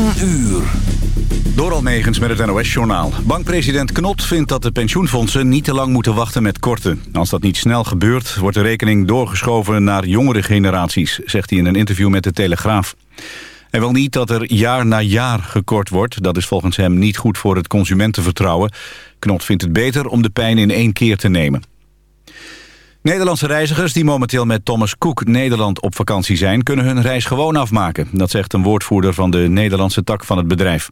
10 uur. Door Almegens met het NOS-journaal. Bankpresident Knot vindt dat de pensioenfondsen niet te lang moeten wachten met korten. Als dat niet snel gebeurt, wordt de rekening doorgeschoven naar jongere generaties... zegt hij in een interview met de Telegraaf. Hij wil niet dat er jaar na jaar gekort wordt. Dat is volgens hem niet goed voor het consumentenvertrouwen. Knot vindt het beter om de pijn in één keer te nemen. Nederlandse reizigers die momenteel met Thomas Cook Nederland op vakantie zijn... kunnen hun reis gewoon afmaken. Dat zegt een woordvoerder van de Nederlandse tak van het bedrijf.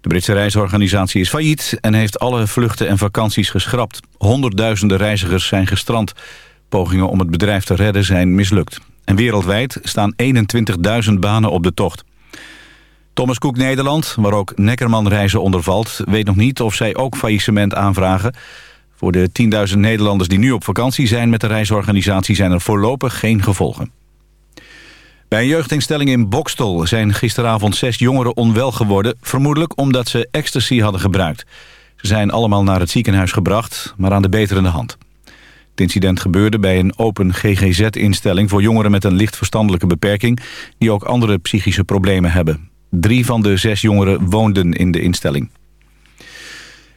De Britse reisorganisatie is failliet en heeft alle vluchten en vakanties geschrapt. Honderdduizenden reizigers zijn gestrand. Pogingen om het bedrijf te redden zijn mislukt. En wereldwijd staan 21.000 banen op de tocht. Thomas Cook Nederland, waar ook Neckerman reizen onder valt... weet nog niet of zij ook faillissement aanvragen... Voor de 10.000 Nederlanders die nu op vakantie zijn met de reisorganisatie zijn er voorlopig geen gevolgen. Bij een jeugdinstelling in Bokstel zijn gisteravond zes jongeren onwel geworden... vermoedelijk omdat ze ecstasy hadden gebruikt. Ze zijn allemaal naar het ziekenhuis gebracht, maar aan de beterende hand. Het incident gebeurde bij een open GGZ-instelling... voor jongeren met een licht verstandelijke beperking... die ook andere psychische problemen hebben. Drie van de zes jongeren woonden in de instelling.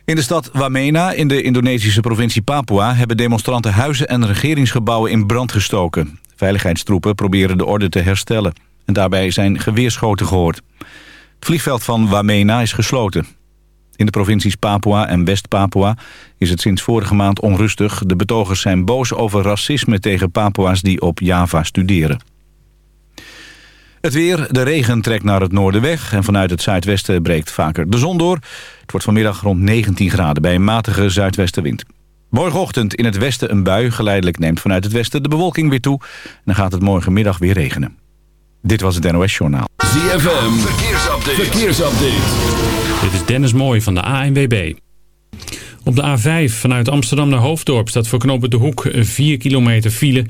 In de stad Wamena in de Indonesische provincie Papua... hebben demonstranten huizen en regeringsgebouwen in brand gestoken. Veiligheidstroepen proberen de orde te herstellen. En daarbij zijn geweerschoten gehoord. Het vliegveld van Wamena is gesloten. In de provincies Papua en West-Papua is het sinds vorige maand onrustig. De betogers zijn boos over racisme tegen Papua's die op Java studeren. Het weer, de regen trekt naar het noorden weg... en vanuit het zuidwesten breekt vaker de zon door. Het wordt vanmiddag rond 19 graden bij een matige zuidwestenwind. Morgenochtend in het westen een bui. Geleidelijk neemt vanuit het westen de bewolking weer toe. En dan gaat het morgenmiddag weer regenen. Dit was het NOS Journaal. ZFM, verkeersupdate. verkeersupdate. Dit is Dennis Mooij van de ANWB. Op de A5 vanuit Amsterdam naar Hoofddorp staat voor knopen de Hoek 4 kilometer file.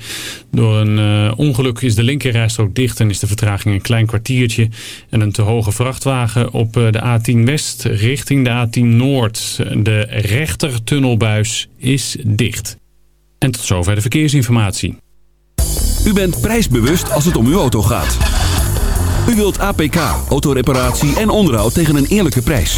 Door een uh, ongeluk is de linkerrijstrook dicht en is de vertraging een klein kwartiertje. En een te hoge vrachtwagen op uh, de A10 West richting de A10 Noord. De rechtertunnelbuis is dicht. En tot zover de verkeersinformatie. U bent prijsbewust als het om uw auto gaat. U wilt APK, autoreparatie en onderhoud tegen een eerlijke prijs.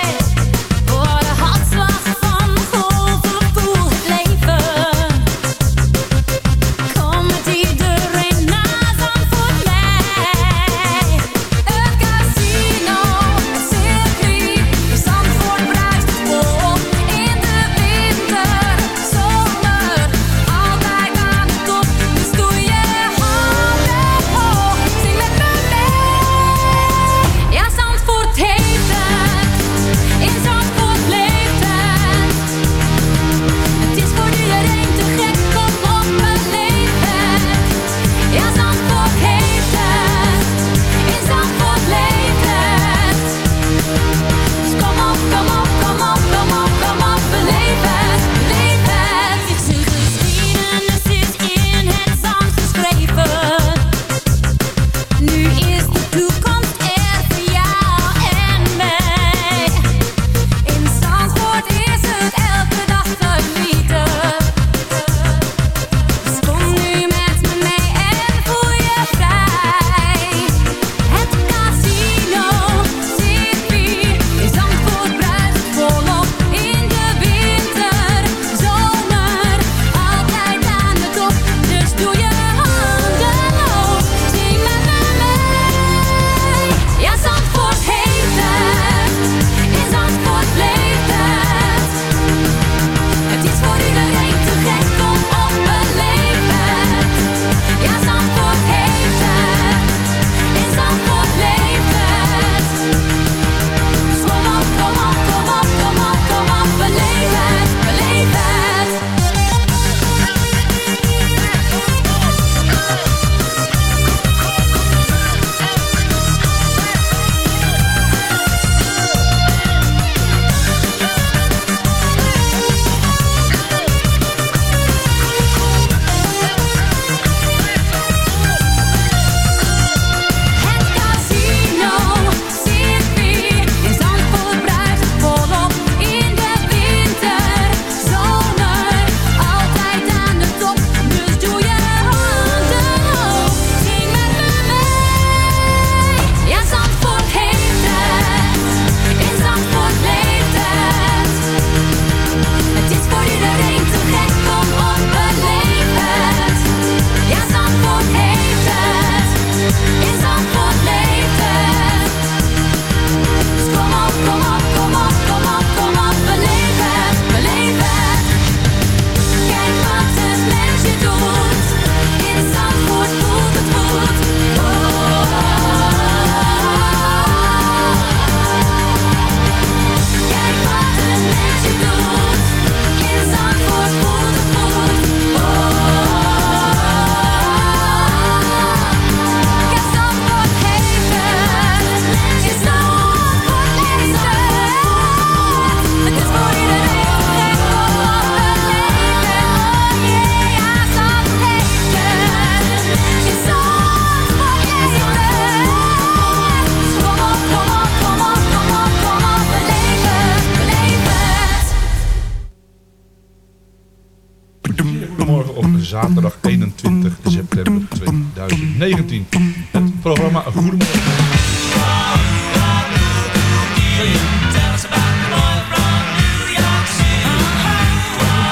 20 september 2019. Het programma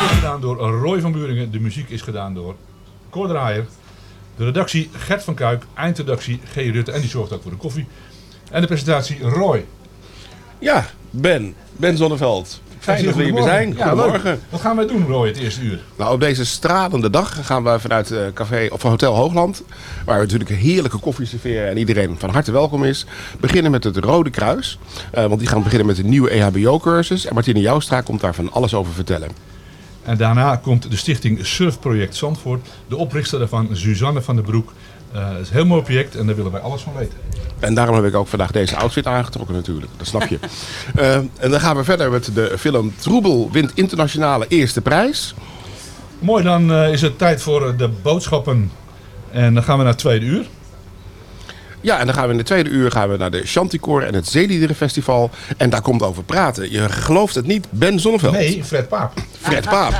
gedaan door Roy van Buringen. De muziek is gedaan door Cor Draaier. De redactie Gert van Kuik. Eindredactie G. Rutte. En die zorgt ook voor de koffie. En de presentatie Roy. Ja, Ben. Ben Zonneveld. Fijn dat we hier weer zijn. Ja, Goedemorgen. Wat gaan wij doen, Roy, het eerste uur? Nou, op deze stralende dag gaan we vanuit eh, café of Hotel Hoogland, waar we natuurlijk een heerlijke koffie serveren en iedereen van harte welkom is, beginnen met het Rode Kruis. Eh, want die gaan beginnen met een nieuwe EHBO-cursus. En Martine Joustra komt daar van alles over vertellen. En daarna komt de stichting Surfproject Zandvoort. De oprichter daarvan, Suzanne van der Broek. Eh, het is een heel mooi project en daar willen wij alles van weten. En daarom heb ik ook vandaag deze outfit aangetrokken natuurlijk. Dat snap je. Eh, en dan gaan we verder met de film Troebel wint internationale eerste prijs. Mooi, dan eh, is het tijd voor de boodschappen. En dan gaan we naar het tweede uur. Ja, en dan gaan we in de tweede uur gaan we naar de Chanticoor en het Zeeliederenfestival. En daar komt over praten. Je gelooft het niet, Ben Zonneveld. Nee, Fred Paap. Fred Paap.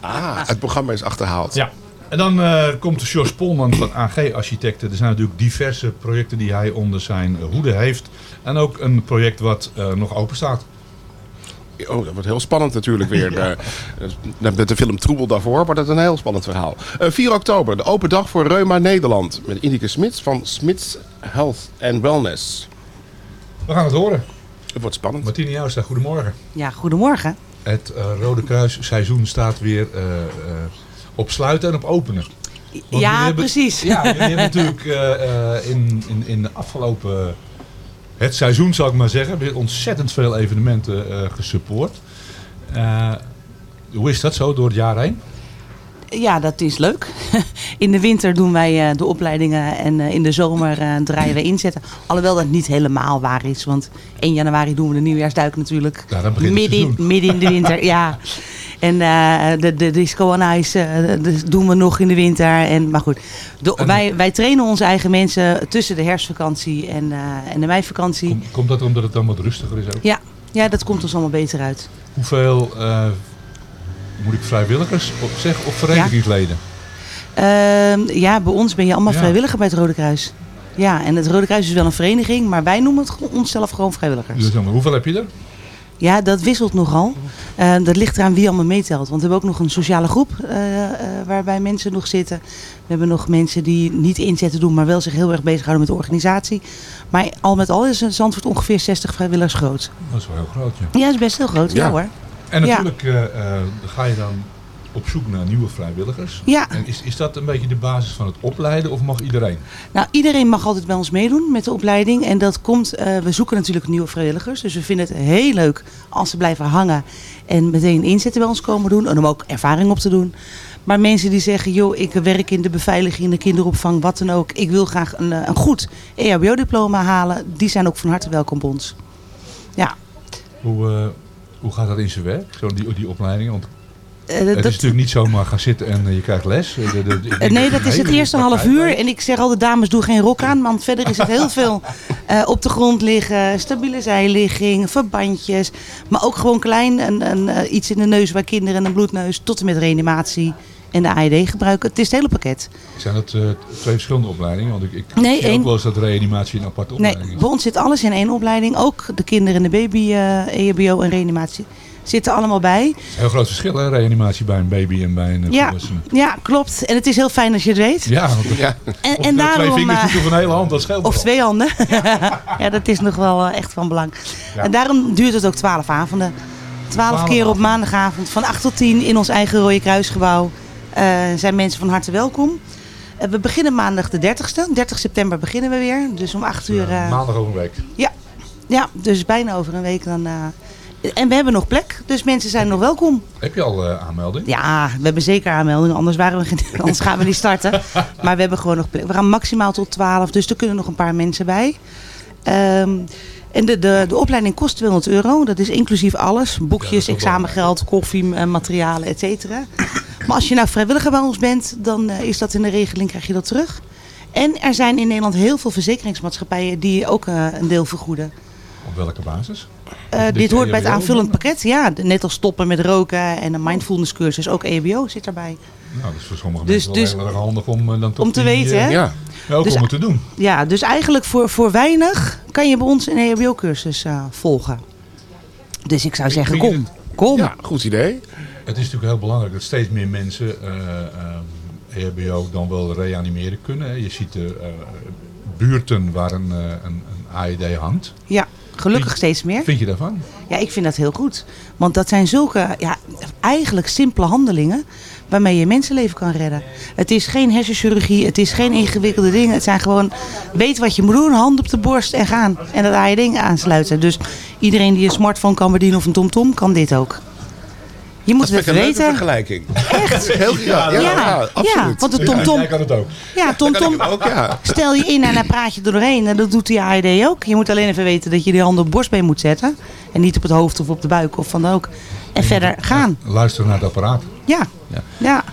Ah, het programma is achterhaald. Ja. En dan eh, komt Jos Polman van AG Architecten. Er zijn natuurlijk diverse projecten die hij onder zijn hoede heeft. En ook een project wat eh, nog open staat. Oh, dat wordt heel spannend natuurlijk weer. Eh, met de film Troebel daarvoor wordt het een heel spannend verhaal. Eh, 4 oktober, de open dag voor Reuma Nederland. Met Ineke Smits van Smits Health and Wellness. We gaan het horen. Het wordt spannend. Martine Jouwstra, goedemorgen. Ja, goedemorgen. Het eh, Rode Kruis seizoen staat weer eh, eh, op sluiten en op openen. Want ja, hebben- precies. Ja, jullie hebben natuurlijk eh, eh, in, in, in de afgelopen... Het seizoen, zal ik maar zeggen, weer ontzettend veel evenementen eh gesupport. Hoe is dat zo door het jaar heen? Ja, dat is leuk. In de winter doen wij de opleidingen en in de zomer draaien we inzetten. Alhoewel dat niet helemaal waar is, want 1 januari doen we de nieuwjaarsduik natuurlijk. Ja, dan begint het midden, midden in de winter, ja. En eh, de, de disco on ice eh, doen we nog in de winter. En, maar goed, de, wij, wij trainen onze eigen mensen tussen de herfstvakantie en, eh, en de meivakantie. Kom- Komt dat omdat het dan wat rustiger is ook? Ja, ja, dat komt ons allemaal beter uit. Hoeveel, moet ik vrijwilligers op of verenigingsleden? Ehm, ja, bij ons ben je allemaal Ja. vrijwilliger bij het Rode Kruis. Ja, en het Rode Kruis is wel een vereniging, maar wij noemen het onszelf gewoon vrijwilligers. Dus hoeveel heb je er? Ja, dat wisselt nogal. Eh, dat ligt eraan wie allemaal meetelt. Want we hebben ook nog een sociale groep eh, eh, waarbij mensen nog zitten. We hebben nog mensen die niet inzetten doen, maar wel zich heel erg bezighouden met de organisatie. Maar al met al is Zandvoort ongeveer 60 vrijwilligers groot. Dat is wel heel groot, ja. Ja, dat is best heel groot. Ja, Ja. hoor. En natuurlijk ga je dan op zoek naar nieuwe vrijwilligers. Ja. En is, is dat een beetje de basis van het opleiden of mag iedereen? Nou, iedereen mag altijd bij ons meedoen met de opleiding. En dat komt, eh, we zoeken natuurlijk nieuwe vrijwilligers. Dus we vinden het heel leuk als ze blijven hangen en meteen inzetten bij ons komen doen. En om ook ervaring op te doen. Maar mensen die zeggen, joh, ik werk in de beveiliging, de kinderopvang, wat dan ook. Ik wil graag een, eh, een goed EHBO-diploma halen. Die zijn ook van harte welkom bij ons. Ja, Hoe, eh, hoe gaat dat in zijn werk, zo die, die opleiding? Want het dat- is natuurlijk niet zomaar gaan zitten en eh, je krijgt les. Eh, de- de- de- Eh, nee, dat is het eerste half uur. En ik zeg altijd, dames, doe geen rok aan. Want verder is het heel veel eh, op de grond liggen. Stabiele zijligging, verbandjes. Maar ook gewoon klein, een, een, eh, iets in de neus bij kinderen, een bloedneus. Tot en met reanimatie en de AED gebruiken. Het is het hele pakket. Zijn dat eh, twee verschillende opleidingen? Want ik, ik Nee, zie ook wel eens dat reanimatie een aparte Nee, opleiding is. bij ons zit alles in één opleiding. Ook de kinderen en de baby, eh EHBO en reanimatie zitten allemaal bij. Heel groot verschil, hè? Reanimatie bij een baby en bij een eh, Ja, volwassene. ja, klopt. En het is heel fijn als je het weet. Ja, want Ja. En, of en met twee daarom, vingers eh, doet of een hele hand, dat scheelt Of wel. twee handen. ja, dat is nog wel eh, echt van belang. Ja. En daarom duurt het ook twaalf avonden. Twaalf Twaalf keer op maandagavond van 8 tot 10 in ons eigen Rode Kruisgebouw. eh, zijn mensen van harte welkom. Eh, we beginnen maandag de 30ste. 30 september beginnen we weer. Dus om 8 uur. Eh, eh, Maandag over een week. ja. ja, dus bijna over een week dan. En we hebben nog plek, dus mensen zijn nog welkom. Heb je al eh, aanmelding? Ja, we hebben zeker aanmeldingen, anders, waren we, geen- anders gaan we niet starten. Maar we hebben gewoon nog plek. We gaan maximaal tot 12, dus er kunnen nog een paar mensen bij. Ehm, en de, de, de opleiding kost 200 euro. Dat is inclusief alles. Boekjes, examengeld, koffie, eh, materialen, et cetera. Maar als je nou vrijwilliger bij ons bent, dan eh, is dat in de regeling, krijg je dat terug. En er zijn in Nederland heel veel verzekeringsmaatschappijen die ook een deel vergoeden. Op welke basis? Eh, Dit dit hoort bij het EHBO? aanvullend pakket. Ja, net als stoppen met roken en een mindfulness cursus. Ook EHBO zit erbij. Nou, dat is voor sommige Dus- mensen wel dus- heel erg handig om eh, dan toch om te die, weten, eh, hè? Ja. ja, ook Dus- om het te doen. Ja, dus eigenlijk voor, voor weinig kan je bij ons een E EHBO-cursus eh, volgen. Dus ik zou zeggen, kom. Kom. ja, goed idee. Het is natuurlijk heel belangrijk dat steeds meer mensen eh eh, EHBO dan wel reanimeren kunnen. Je ziet de eh, buurten waar een, eh, een, een AED hangt. Ja, gelukkig steeds meer. Vind je daarvan? Ja, ik vind dat heel goed. Want dat zijn zulke, ja, eigenlijk simpele handelingen waarmee je mensenleven kan redden. Het is geen hersenchirurgie, het is geen ingewikkelde dingen. Het zijn gewoon, weet wat je moet doen, hand op de borst en gaan. En dat AED aansluiten. Dus iedereen die een smartphone kan bedienen of een tomtom, kan dit ook. Je moet Dat het even een leuke weten. vergelijking. Echt? Heel, ja, ja, Ja, ja, ja, absoluut. want de Ja, tomtom, jij kan het ook. ja, tomtom, ja. Stel je in en dan praat je er doorheen. En dat doet die AED ook. Je moet alleen even weten dat je die handen op borstbeen moet zetten. En niet op het hoofd of op de buik of van dan ook. En verder gaan. Luister naar het apparaat. Ja. Ja. Ja.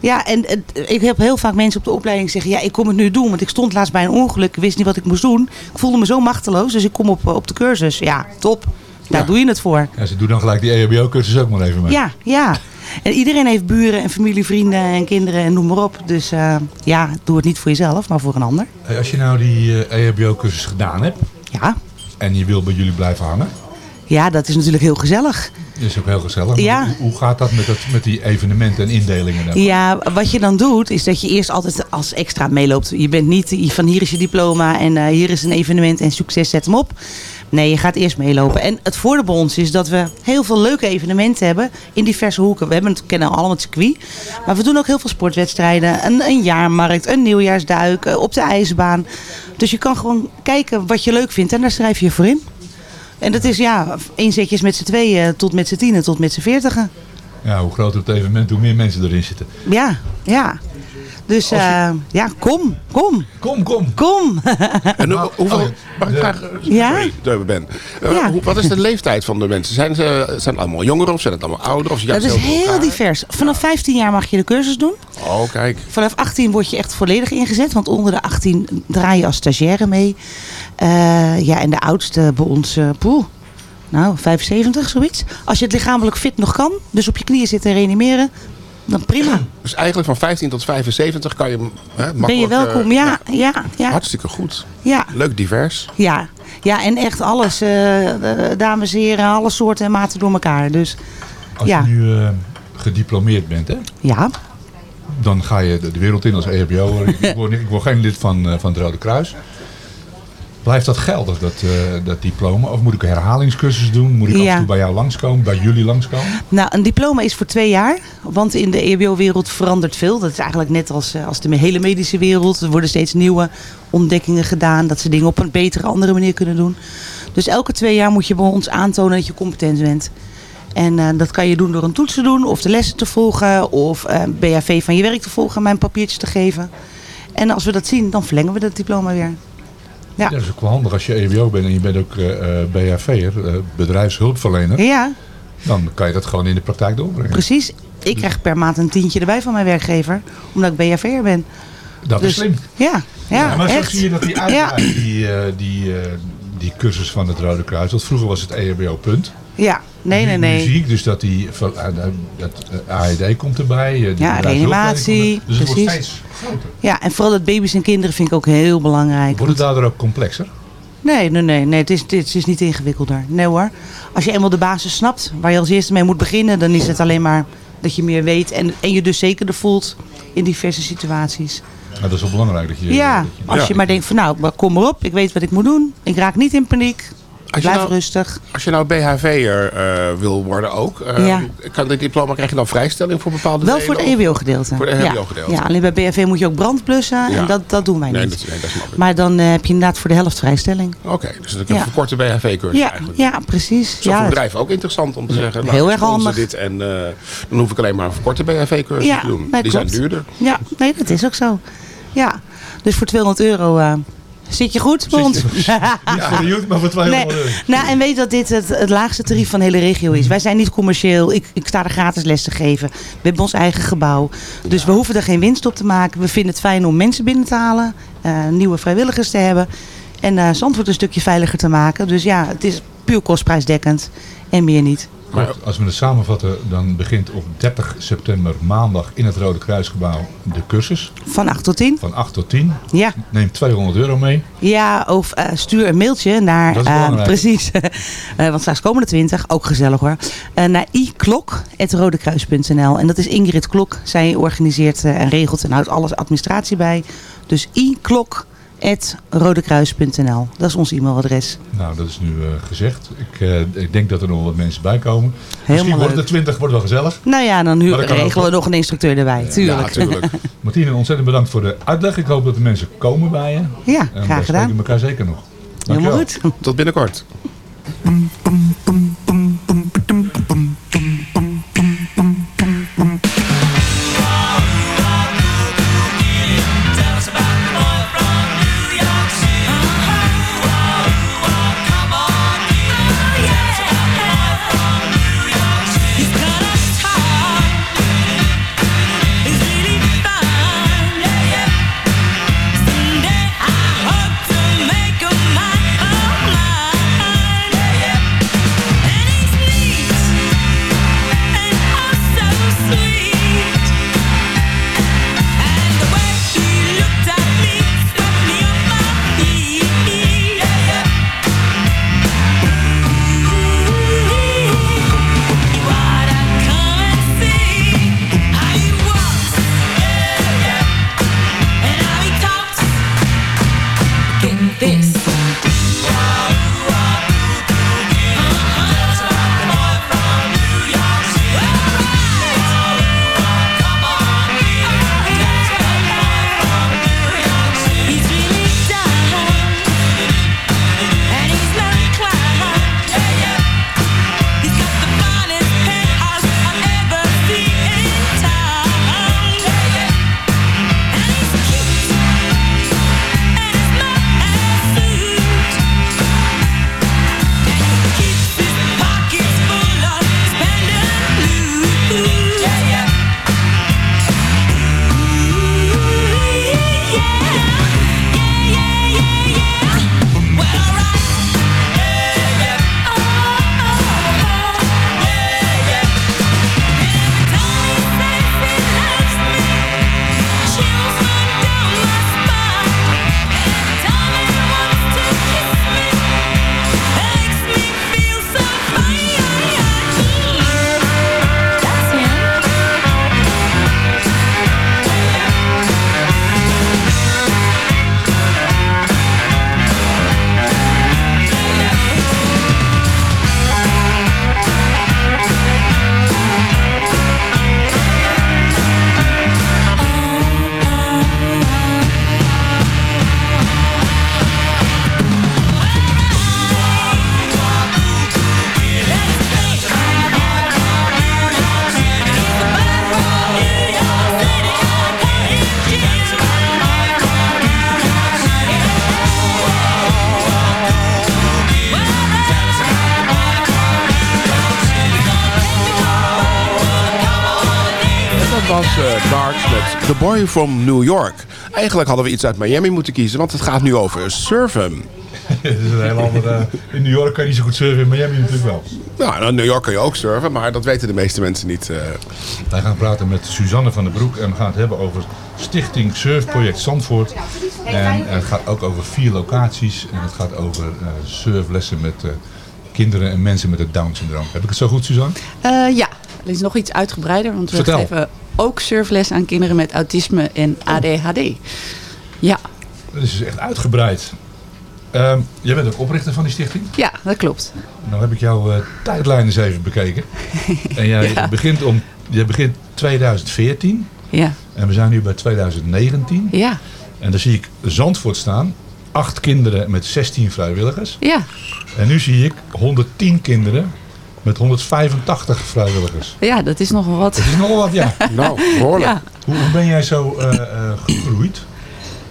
Ja, en ik heb heel vaak mensen op de opleiding zeggen... ja, ik kom het nu doen, want ik stond laatst bij een ongeluk. Ik wist niet wat ik moest doen. Ik voelde me zo machteloos, dus ik kom op, eh, op de cursus. Ja, top. Daar Ja. doe je het voor. Ja, ze doen dan gelijk die EHBO-cursus ook maar even mee. Ja, ja. En iedereen heeft buren en familie, vrienden en kinderen en noem maar op. Dus eh, ja, doe het niet voor jezelf, maar voor een ander. Hey, Als je nou die eh, EHBO-cursus gedaan hebt Ja, en je wil bij jullie blijven hangen, ja dat is natuurlijk heel gezellig. dat is ook heel gezellig. Ja. Hoe, gaat dat met, dat met die evenementen en indelingen? dan? Ja, wat je dan doet, is dat je eerst altijd als extra meeloopt. Je bent niet van hier is je diploma en eh, hier is een evenement en succes, zet hem op. Nee, je gaat eerst meelopen. En het voordeel bij ons is dat we heel veel leuke evenementen hebben in diverse hoeken. We hebben het, kennen allemaal het circuit. Maar we doen ook heel veel sportwedstrijden. Een, een jaarmarkt, een nieuwjaarsduik, eh, op de ijsbaan. Dus je kan gewoon kijken wat je leuk vindt en daar schrijf je je voor in. En dat is ja, inzetjes met z'n tweeën tot met z'n tienen tot met z'n veertigen. Ja, hoe groter het evenement, hoe meer mensen erin zitten. Ja, ja. Dus eh, ja, kom, kom, Kom, kom. kom. En hoe- hoeveel, oh, mag ik vragen? Ja? Sorry, ben. Eh, Ja. hoe- wat is de leeftijd van de mensen? Zijn, ze, zijn het allemaal jongeren of zijn het allemaal ouderen? Of Dat is heel divers. Vanaf 15 jaar mag je de cursus doen. Oh, kijk. Vanaf 18 word je echt volledig ingezet. Want onder de 18 draai je als stagiaire mee. Eh, ja, en de oudste bij ons, eh poeh, nou, 75, zoiets. Als je het lichamelijk fit nog kan, dus op je knieën zitten en reanimeren, dan prima. Dus eigenlijk van 15 tot 75 kan je hè, makkelijk... Ben je welkom? eh, Ja, ja, ja. Hartstikke goed. Ja, Leuk divers. ja. Ja, en echt alles, eh, eh, dames en heren, alle soorten en maten door elkaar. Dus Als Ja. je nu eh, gediplomeerd bent, hè, ja, dan ga je de, wereld in als EHBO. ik, ik, word, ik word geen lid van, eh, van het Rode Kruis. Blijft dat geldig, dat, eh, dat diploma? Of moet ik een herhalingscursus doen? Moet ik af en toe bij jou langskomen, bij jullie langskomen? Nou, een diploma is voor twee jaar. Want in de EHBO-wereld verandert veel. Dat is eigenlijk net als, eh, als de hele medische wereld. Er worden steeds nieuwe ontdekkingen gedaan. Dat ze dingen op een betere, andere manier kunnen doen. Dus elke twee jaar moet je bij ons aantonen dat je competent bent. En eh, dat kan je doen door een toets te doen. Of de lessen te volgen. Of eh BHV van je werk te volgen. en Mijn papiertjes te geven. En als we dat zien, dan verlengen we dat diploma weer. Ja. Dat is ook wel handig als je EHBO bent en je bent ook eh eh, BHV'er, eh, bedrijfshulpverlener. Ja, Dan kan je dat gewoon in de praktijk doorbrengen. precies. Ik krijg per maand een tientje erbij van mijn werkgever. Omdat ik BHV'er ben. Dat is Dus- slim. Ja, ja, maar echt. zo zie je dat die Ja. uitbreiding, die, die, die cursus van het Rode Kruis. Want vroeger was het EHBO punt. Ja, nee, nee, nee. ik dus dat die eh, dat eh, AED komt erbij. eh, Ja, reanimatie, Dus het wordt precies. steeds groter. Ja, en vooral het baby's en kinderen vind ik ook heel belangrijk. Wordt het daardoor ook complexer? Nee, nee, nee, nee het, is, het is niet ingewikkelder. Nee hoor. Als je eenmaal de basis snapt, waar je als eerste mee moet beginnen, dan is het alleen maar dat je meer weet en, en je dus zekerder voelt in diverse situaties. Maar dat is wel belangrijk dat je... Ja, dat je- als je maar denkt van nou, maar kom maar op, ik weet wat ik moet doen. Ik raak niet in paniek. Als Blijf nou- rustig. Als je nou BHV'er eh wil worden ook, eh, Ja. kan dit diploma, krijg je dan vrijstelling voor bepaalde Wel voor het EWO-gedeelte. Voor het ja. EHBO-gedeelte. Ja, alleen bij BHV moet je ook brand blussen Ja. en dat, dat doen wij Nee, niet. dat, nee, dat ik. Maar dan eh, heb je inderdaad voor de helft vrijstelling. Oké, dus dat is een verkorte BHV-cursus Ja, eigenlijk. ja, precies. Is dat ja, voor bedrijven ook interessant om te zeggen, nou, Heel erg sponsor handig. dit en dan hoef ik alleen maar een verkorte BHV-cursus te doen. nee, Die klopt. zijn duurder. Ja, nee, dat is ook zo. Ja, dus voor 200 euro zit je goed. Niet voor de youth, maar voor 200 Nee. euro. Nou, en weet dat dit het, het laagste tarief van de hele regio is. Wij zijn niet commercieel. Ik, ik sta er gratis les te geven. We hebben ons eigen gebouw. Dus we hoeven er geen winst op te maken. We vinden het fijn om mensen binnen te halen. eh, nieuwe vrijwilligers te hebben. En eh Zandvoort een stukje veiliger te maken. Dus ja, het is puur kostprijsdekkend. En meer niet. Maar-. Als we het samenvatten, dan begint op 30 september maandag in het Rode Kruisgebouw de cursus. Van 8 tot 10. Van 8 tot 10. Ja. Neem 200 euro mee. Ja, of eh, stuur een mailtje naar... Dat is eh, precies. Eh, want straks komen de 20, ook gezellig hoor. Naar iklok.rodekruis.nl En dat is Ingrid Klok. Zij organiseert en regelt en houdt alles administratie bij. Dus iklok.rodekruis.nl Dat is ons e-mailadres. Nou, dat is nu eh, gezegd. Ik, eh, ik denk dat er nog wat mensen bij komen. Misschien Helemaal worden de 20 wordt wel gezellig. Nou ja, dan ook regelen we nog een instructeur erbij. Tuurlijk. Ja, tuurlijk. Martine, ontzettend bedankt voor de uitleg. Ik hoop dat de mensen komen bij je. Ja, En graag gedaan. spreken elkaar zeker nog. Helemaal Dankjewel. goed. Tot binnenkort. was eh, Darks met The Boy from New York. Eigenlijk hadden we iets uit Miami moeten kiezen, want het gaat nu over surfen. Het is een heel andere... In New York kan je niet zo goed surfen, in Miami natuurlijk wel. Nou, in New York kan je ook surfen, maar dat weten de meeste mensen niet. eh. Wij gaan praten met Suzanne van den Broek en we gaan het hebben over Stichting Surfproject Zandvoort. En het gaat ook over vier locaties en het gaat over eh, surflessen met eh, kinderen en mensen met het Down-syndroom. Heb ik het zo goed, Suzanne? Eh, ja, het is nog iets uitgebreider, want we Vertel. geven ook surfles aan kinderen met autisme en ADHD. Ja, Dat is dus echt uitgebreid. Ehm, jij bent ook oprichter van die stichting. ja, dat klopt. Nou heb ik jouw eh, tijdlijn eens even bekeken. En jij, Ja. begint om, jij begint 2014 Ja, en we zijn nu bij 2019. ja, En daar zie ik Zandvoort staan. Acht kinderen met 16 vrijwilligers. ja. En nu zie ik 110 kinderen met 185 vrijwilligers. Ja, dat is nogal wat. Dat is nogal wat, ja. Nou, behoorlijk. Ja. Hoe, hoe ben jij zo eh, eh, gegroeid?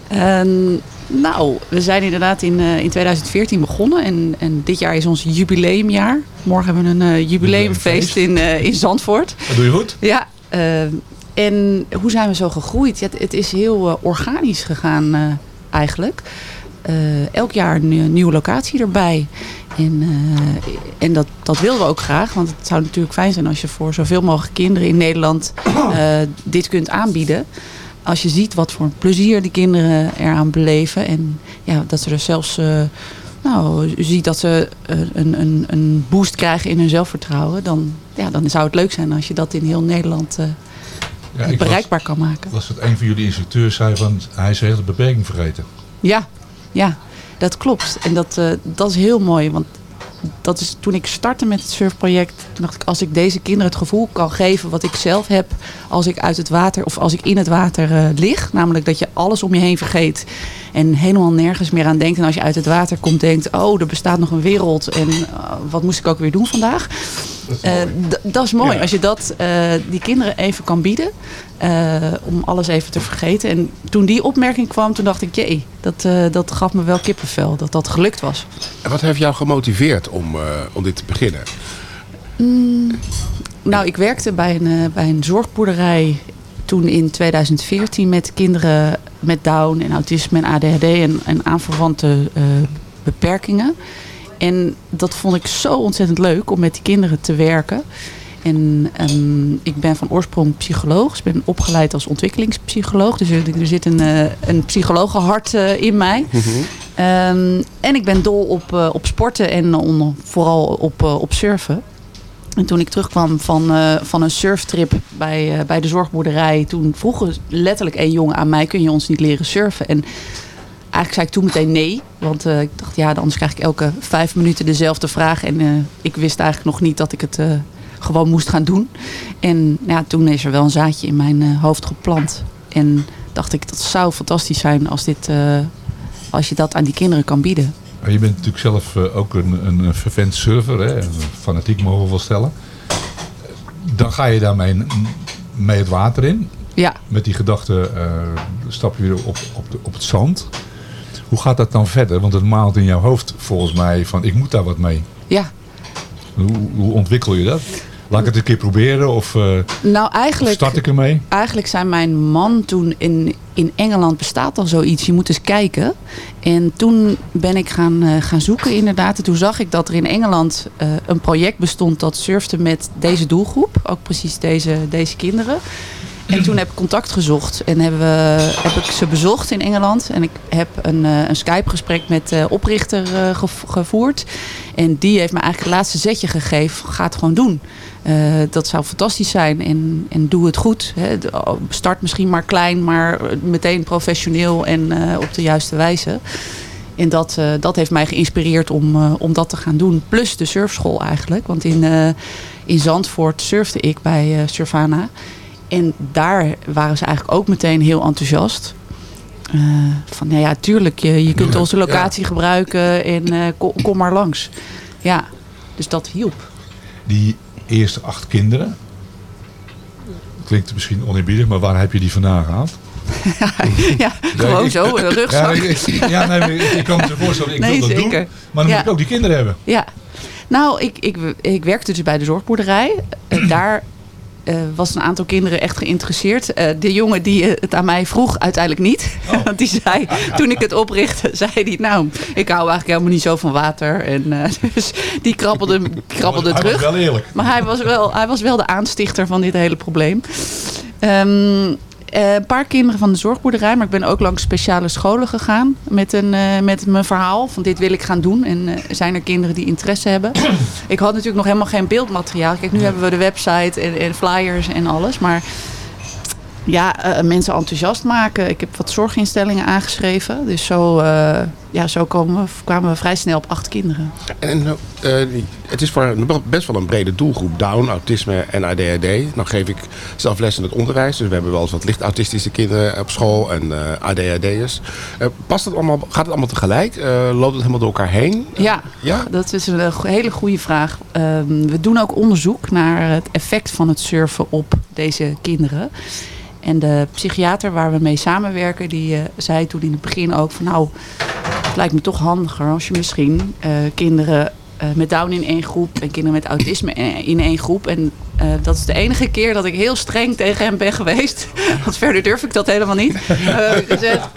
Ehm, nou, we zijn inderdaad in, eh, in 2014 begonnen en, en dit jaar is ons jubileumjaar. Morgen hebben we een eh, jubileumfeest in, eh, in Zandvoort. Dat doe je goed? Ja, ehm, en hoe zijn we zo gegroeid? Ja, het, het is heel organisch gegaan eh, eigenlijk. Eh, elk jaar een nieuwe locatie erbij. En, eh, en dat, dat wilden we ook graag. Want het zou natuurlijk fijn zijn als je voor zoveel mogelijk kinderen in Nederland eh, dit kunt aanbieden. Als je ziet wat voor plezier die kinderen eraan beleven. En ja, dat ze er zelfs... eh, nou, je ziet dat ze een, een, een boost krijgen in hun zelfvertrouwen. Dan, ja, dan zou het leuk zijn als je dat in heel Nederland Ja, ik bereikbaar kan maken. was dat een van jullie instructeurs zei van hij is een hele beperking vergeten. Ja, ja, dat klopt. En dat, eh, dat is heel mooi. Want dat is toen ik startte met het surfproject. Dacht ik, als ik deze kinderen het gevoel kan geven wat ik zelf heb als ik uit het water of als ik in het water eh, lig. Namelijk dat je alles om je heen vergeet en helemaal nergens meer aan denkt. En als je uit het water komt, denkt, oh, er bestaat nog een wereld. En eh, wat moest ik ook weer doen vandaag? Eh, dat is mooi. Ja. Als je dat eh, die kinderen even kan bieden. eh, om alles even te vergeten. En toen die opmerking kwam, toen dacht ik, jee, dat, dat gaf me wel kippenvel. Dat dat gelukt was. En wat heeft jou gemotiveerd om, om dit te beginnen? Mm, nou, ik werkte bij een, bij een zorgboerderij toen in 2014 met kinderen met Down en autisme en ADHD en, en aanverwante beperkingen. En dat vond ik zo ontzettend leuk om met die kinderen te werken. En ehm, ik ben van oorsprong psycholoog. Dus ik ben opgeleid als ontwikkelingspsycholoog. Dus er, er zit een, eh, een psychologenhart eh, in mij. Ehm, en ik ben dol op, eh, op sporten en vooral op, op surfen. En toen ik terugkwam van, van een surftrip bij, bij de zorgboerderij... toen vroeg er letterlijk een jongen aan mij... kun je ons niet leren surfen? En eigenlijk zei ik toen meteen nee. Want eh, ik dacht, ja, anders krijg ik elke vijf minuten dezelfde vraag. En eh, ik wist eigenlijk nog niet dat ik het eh, gewoon moest gaan doen. En ja, toen is er wel een zaadje in mijn hoofd geplant. En dacht ik, dat zou fantastisch zijn als, dit, als je dat aan die kinderen kan bieden. Je bent natuurlijk zelf ook een, een fervent surfer, hè? fanatiek mogen we wel stellen. Dan ga je daarmee mee het water in. Ja. Met die gedachte stap je weer op, op, de, op het zand. Hoe gaat dat dan verder? Want het maalt in jouw hoofd volgens mij van ik moet daar wat mee. Ja, Hoe, hoe ontwikkel je dat? Laat ik het een keer proberen of, eh, nou of eigenlijk... start ik ermee? Eigenlijk zijn mijn man toen in, in Engeland bestaat al zoiets. Je moet eens kijken. En toen ben ik gaan, eh, gaan zoeken inderdaad. En toen zag ik dat er in Engeland eh, een project bestond dat surfte met deze doelgroep. Ook precies deze, deze kinderen. En toen heb ik contact gezocht en we, heb ik ze bezocht in Engeland. En ik heb een, eh, een Skype-gesprek met de oprichter eh, gev- gevoerd. En die heeft me eigenlijk het laatste zetje gegeven. Ga het gewoon doen. Eh, dat zou fantastisch zijn en, en doe het goed. Hè. Oh, Start misschien maar klein, maar meteen professioneel en op de juiste wijze. En dat, dat heeft mij geïnspireerd om, om dat te gaan doen. Plus de surfschool eigenlijk. Want in, in Zandvoort surfde ik bij Surfana. En daar waren ze eigenlijk ook meteen heel enthousiast. Eh, van nou ja, tuurlijk, je, je kunt onze locatie gebruiken en eh, kom, kom maar langs. Ja, dus dat hielp. Die eerste acht kinderen. Klinkt misschien oneerbiedig, maar waar heb je die vandaan gehaald? ja, gewoon ik- zo, een rugzak. Ja, ik, ja, nee, ik, kan me zo voorstellen, ik Nee, wil dat zeker. doen. Maar dan Ja. moet ik ook die kinderen hebben. Ja, nou, ik, ik, ik werkte dus bij de zorgboerderij. Eh, daar eh, was een aantal kinderen echt geïnteresseerd. Eh, de jongen die eh, het aan mij vroeg, uiteindelijk niet. Oh. Want die zei, toen ik het oprichtte, zei hij... nou, ik hou eigenlijk helemaal niet zo van water. En, dus die krabbelde, krabbelde Hij was terug. wel eerlijk. Maar hij was, wel, hij was wel de aanstichter van dit hele probleem. Ehm, eh, een paar kinderen van de zorgboerderij, maar ik ben ook langs speciale scholen gegaan met, een, eh, met mijn verhaal van dit wil ik gaan doen. En eh, zijn er kinderen die interesse hebben. ik had natuurlijk nog helemaal geen beeldmateriaal. Kijk, nu hebben we de website en, en flyers en alles. Maar ja, eh, mensen enthousiast maken. Ik heb wat zorginstellingen aangeschreven. Dus zo, eh, ja, zo komen we, kwamen we vrij snel op acht kinderen. En eh, het is voor best wel een brede doelgroep. Down, autisme en ADHD. Nou geef ik zelf les in het onderwijs. Dus we hebben wel eens wat licht autistische kinderen op school en eh ADHD'ers. Eh, past het allemaal, gaat het allemaal tegelijk? Eh, loopt het helemaal door elkaar heen? Ja, Ja? dat is een eh, hele goede vraag. Ehm, we doen ook onderzoek naar het effect van het surfen op deze kinderen. En de psychiater waar we mee samenwerken, die eh, zei toen in het begin ook van nou, het lijkt me toch handiger als je misschien eh, kinderen met Down in één groep en kinderen met autisme in één groep. En eh, dat is de enige keer dat ik heel streng tegen hem ben geweest. Want verder durf ik dat helemaal niet. Eh, gezegd,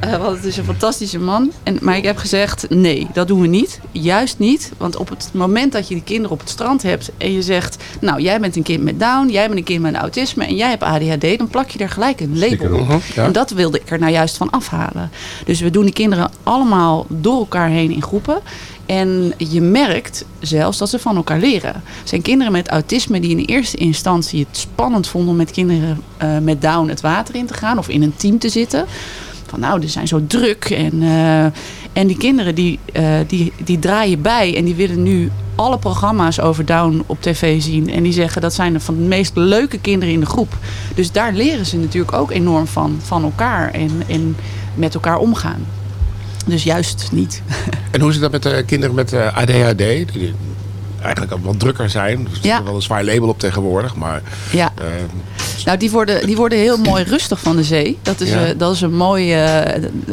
Eh, want het is een fantastische man. En, maar ik heb gezegd, nee, dat doen we niet. Juist niet. Want op het moment dat je die kinderen op het strand hebt... en je zegt, nou, jij bent een kind met Down... jij bent een kind met autisme en jij hebt ADHD... dan plak je er gelijk een label op. ja. En dat wilde ik er nou juist van afhalen. Dus we doen die kinderen allemaal door elkaar heen in groepen... En je merkt zelfs dat ze van elkaar leren. Er zijn kinderen met autisme die in eerste instantie het spannend vonden om met kinderen eh, met Down het water in te gaan of in een team te zitten. Van nou, die zijn zo druk. En, eh, en die kinderen die, eh, die, die draaien bij en die willen nu alle programma's over Down op tv zien. En die zeggen dat zijn van de meest leuke kinderen in de groep. Dus daar leren ze natuurlijk ook enorm van, van elkaar en, en met elkaar omgaan. Dus juist niet. En hoe zit dat met de kinderen met eh, ADHD? Die eigenlijk wat drukker zijn. Er zit Ja. wel een zwaar label op tegenwoordig. Maar Ja. eh, Nou, die worden, die worden heel mooi rustig van de zee. Dat is, Ja. eh, dat is een mooi,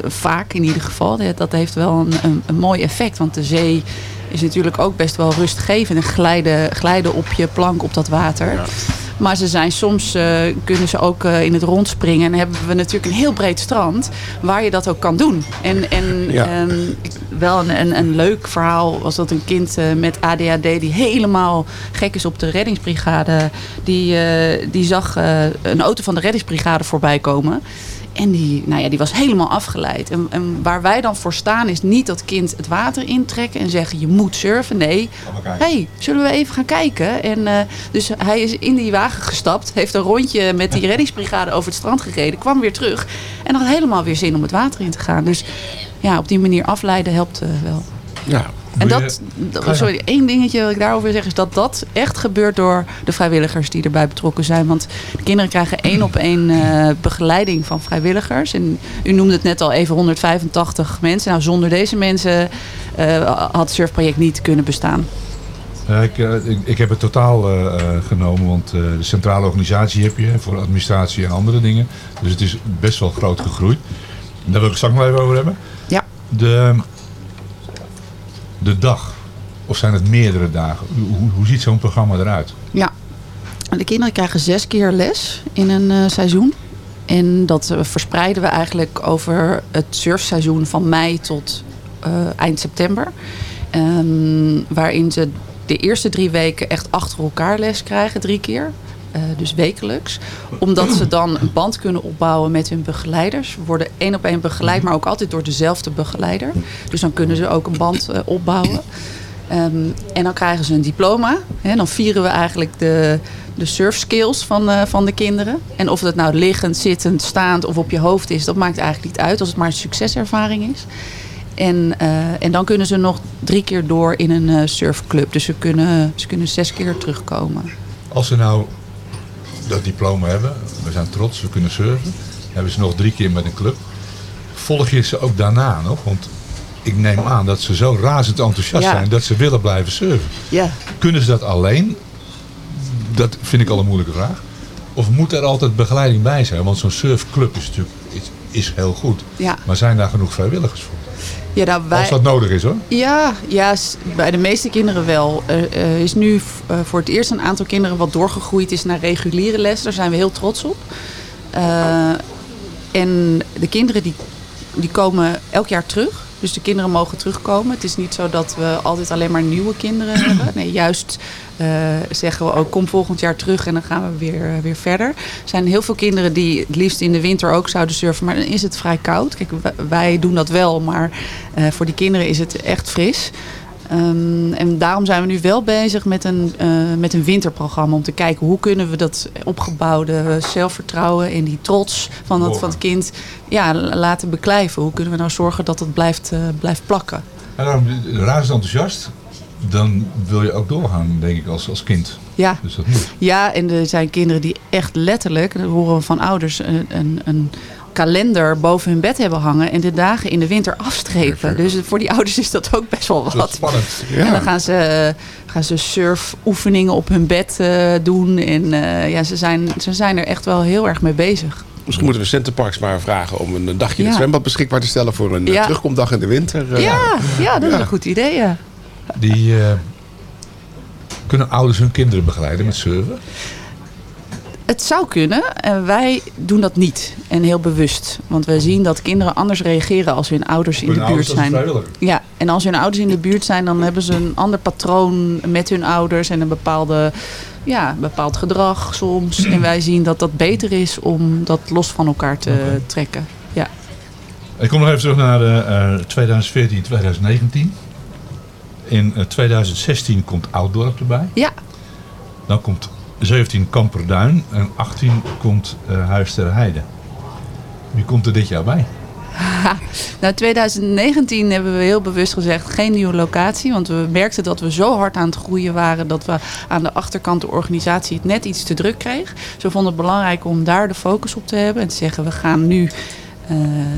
vaak in ieder geval. Dat- heeft wel een, een, een mooi effect. Want de zee is natuurlijk ook best wel rustgevend. En glijden, glijden op je plank op dat water. Maar ze zijn soms, eh, kunnen ze ook eh, in het rond springen. En dan hebben we natuurlijk een heel breed strand waar je dat ook kan doen. En, en Ja. ehm, wel een, een, een leuk verhaal was dat een kind eh, met ADHD die helemaal gek is op de reddingsbrigade. Die, die zag een auto van de reddingsbrigade voorbij komen. En die, nou ja, die was helemaal afgeleid. En, en waar wij dan voor staan is niet dat kind het water intrekken en zeggen je moet surfen. Nee, hey, zullen we even gaan kijken? En, eh, dus hij is in die wagen gestapt, heeft een rondje met die reddingsbrigade over het strand gereden, kwam weer terug en had helemaal weer zin om het water in te gaan. Dus ja, op die manier afleiden helpt eh, wel. ja. En dat, sorry, één dingetje wat ik daarover wil zeggen is dat dat echt gebeurt door de vrijwilligers die erbij betrokken zijn. Want de kinderen krijgen één op één eh, begeleiding van vrijwilligers. En u noemde het net al even 185 mensen. Nou, zonder deze mensen eh, had het surfproject niet kunnen bestaan. Ik, eh, ik, ik heb het totaal genomen, want de centrale organisatie heb je voor administratie en andere dingen. Dus het is best wel groot gegroeid. Daar wil ik het straks nog even over hebben. Ja. De, de dag, of zijn het meerdere dagen? Hoe, hoe ziet zo'n programma eruit? Ja, de kinderen krijgen zes keer les in een eh, seizoen. En dat eh, verspreiden we eigenlijk over het surfseizoen van mei tot eh, eind september. Ehm, waarin ze de eerste drie weken echt achter elkaar les krijgen, drie keer. Eh, dus wekelijks. Omdat ze dan een band kunnen opbouwen met hun begeleiders. Worden één op één begeleid, maar ook altijd door dezelfde begeleider. Dus dan kunnen ze ook een band eh, opbouwen. Ehm, en dan krijgen ze een diploma. Hè, dan vieren we eigenlijk de, de surf skills van, eh, van de kinderen. En of het nou liggend, zittend, staand of op je hoofd is, dat maakt eigenlijk niet uit als het maar een succeservaring is. En, en dan kunnen ze nog drie keer door in een surfclub. Dus ze kunnen, ze kunnen zes keer terugkomen. Als ze nou dat diploma hebben, we zijn trots, we kunnen surfen, hebben ze nog drie keer met een club. Volg je ze ook daarna nog? Want ik neem aan dat ze zo razend enthousiast Ja. zijn dat ze willen blijven surfen. Ja. Kunnen ze dat alleen? Dat vind ik al een moeilijke vraag. Of moet er altijd begeleiding bij zijn? Want zo'n surfclub is natuurlijk is, is heel goed. Ja. Maar zijn daar genoeg vrijwilligers voor? Ja, nou, wij, Als dat nodig is hoor. Ja, ja, bij de meeste kinderen wel. Er is nu eh, voor het eerst een aantal kinderen wat doorgegroeid is naar reguliere les. Daar zijn we heel trots op. Eh, en de kinderen die, die komen elk jaar terug. Dus de kinderen mogen terugkomen. Het is niet zo dat we altijd alleen maar nieuwe kinderen hebben. Nee, juist eh, zeggen we ook kom volgend jaar terug en dan gaan we weer, eh, weer verder. Er zijn heel veel kinderen die het liefst in de winter ook zouden surfen. Maar dan is het vrij koud. Kijk, wij- wij doen dat wel, maar eh, voor die kinderen is het echt fris. Ehm, en daarom zijn we nu wel bezig met een, eh, met een winterprogramma. Om te kijken hoe kunnen we dat opgebouwde zelfvertrouwen en die trots van het, van het kind ja, laten beklijven. Hoe kunnen we nou zorgen dat het blijft, eh, blijft plakken? En daarom, razend enthousiast, dan wil je ook doorgaan, denk ik, als, als kind. Ja. Dus dat moet. Ja, en er zijn kinderen die echt letterlijk, dat horen we van ouders, een, een, een kalender boven hun bed hebben hangen en de dagen in de winter afstrepen. Dus voor die ouders is dat ook best wel Dat is wat. spannend. En dan gaan ze, gaan ze surfoefeningen op hun bed eh, doen. En eh, ja, ze zijn, ze zijn er echt wel heel erg mee bezig. Misschien moeten we Centerparks maar vragen om een dagje in Ja. het zwembad beschikbaar te stellen voor een eh, Ja. terugkomdag in de winter. Eh, ja, ja, dat is Ja. een goed idee. Ja. Die, eh, kunnen ouders hun kinderen begeleiden met surfen? Het zou kunnen. En wij doen dat niet. En heel bewust. Want we zien dat kinderen anders reageren als hun ouders in Hun de buurt zijn. Ja, en als hun ouders in de buurt zijn, dan hebben ze een ander patroon met hun ouders en een bepaalde, ja, bepaald gedrag soms. En wij zien dat dat beter is om dat los van elkaar te trekken. Ja. Ik kom nog even terug naar eh, eh, 2014, 2019. In eh, 2016 komt Ouddorp erbij. Ja. Dan komt 17 Kamperduin. En 18 komt eh, Huis ter Heide. Wie komt er dit jaar bij? Nou, 2019 hebben we heel bewust gezegd geen nieuwe locatie. Want we merkten dat we zo hard aan het groeien waren dat we aan de achterkant de organisatie het net iets te druk kreeg. Dus we vonden het belangrijk om daar de focus op te hebben. En te zeggen we gaan nu eh,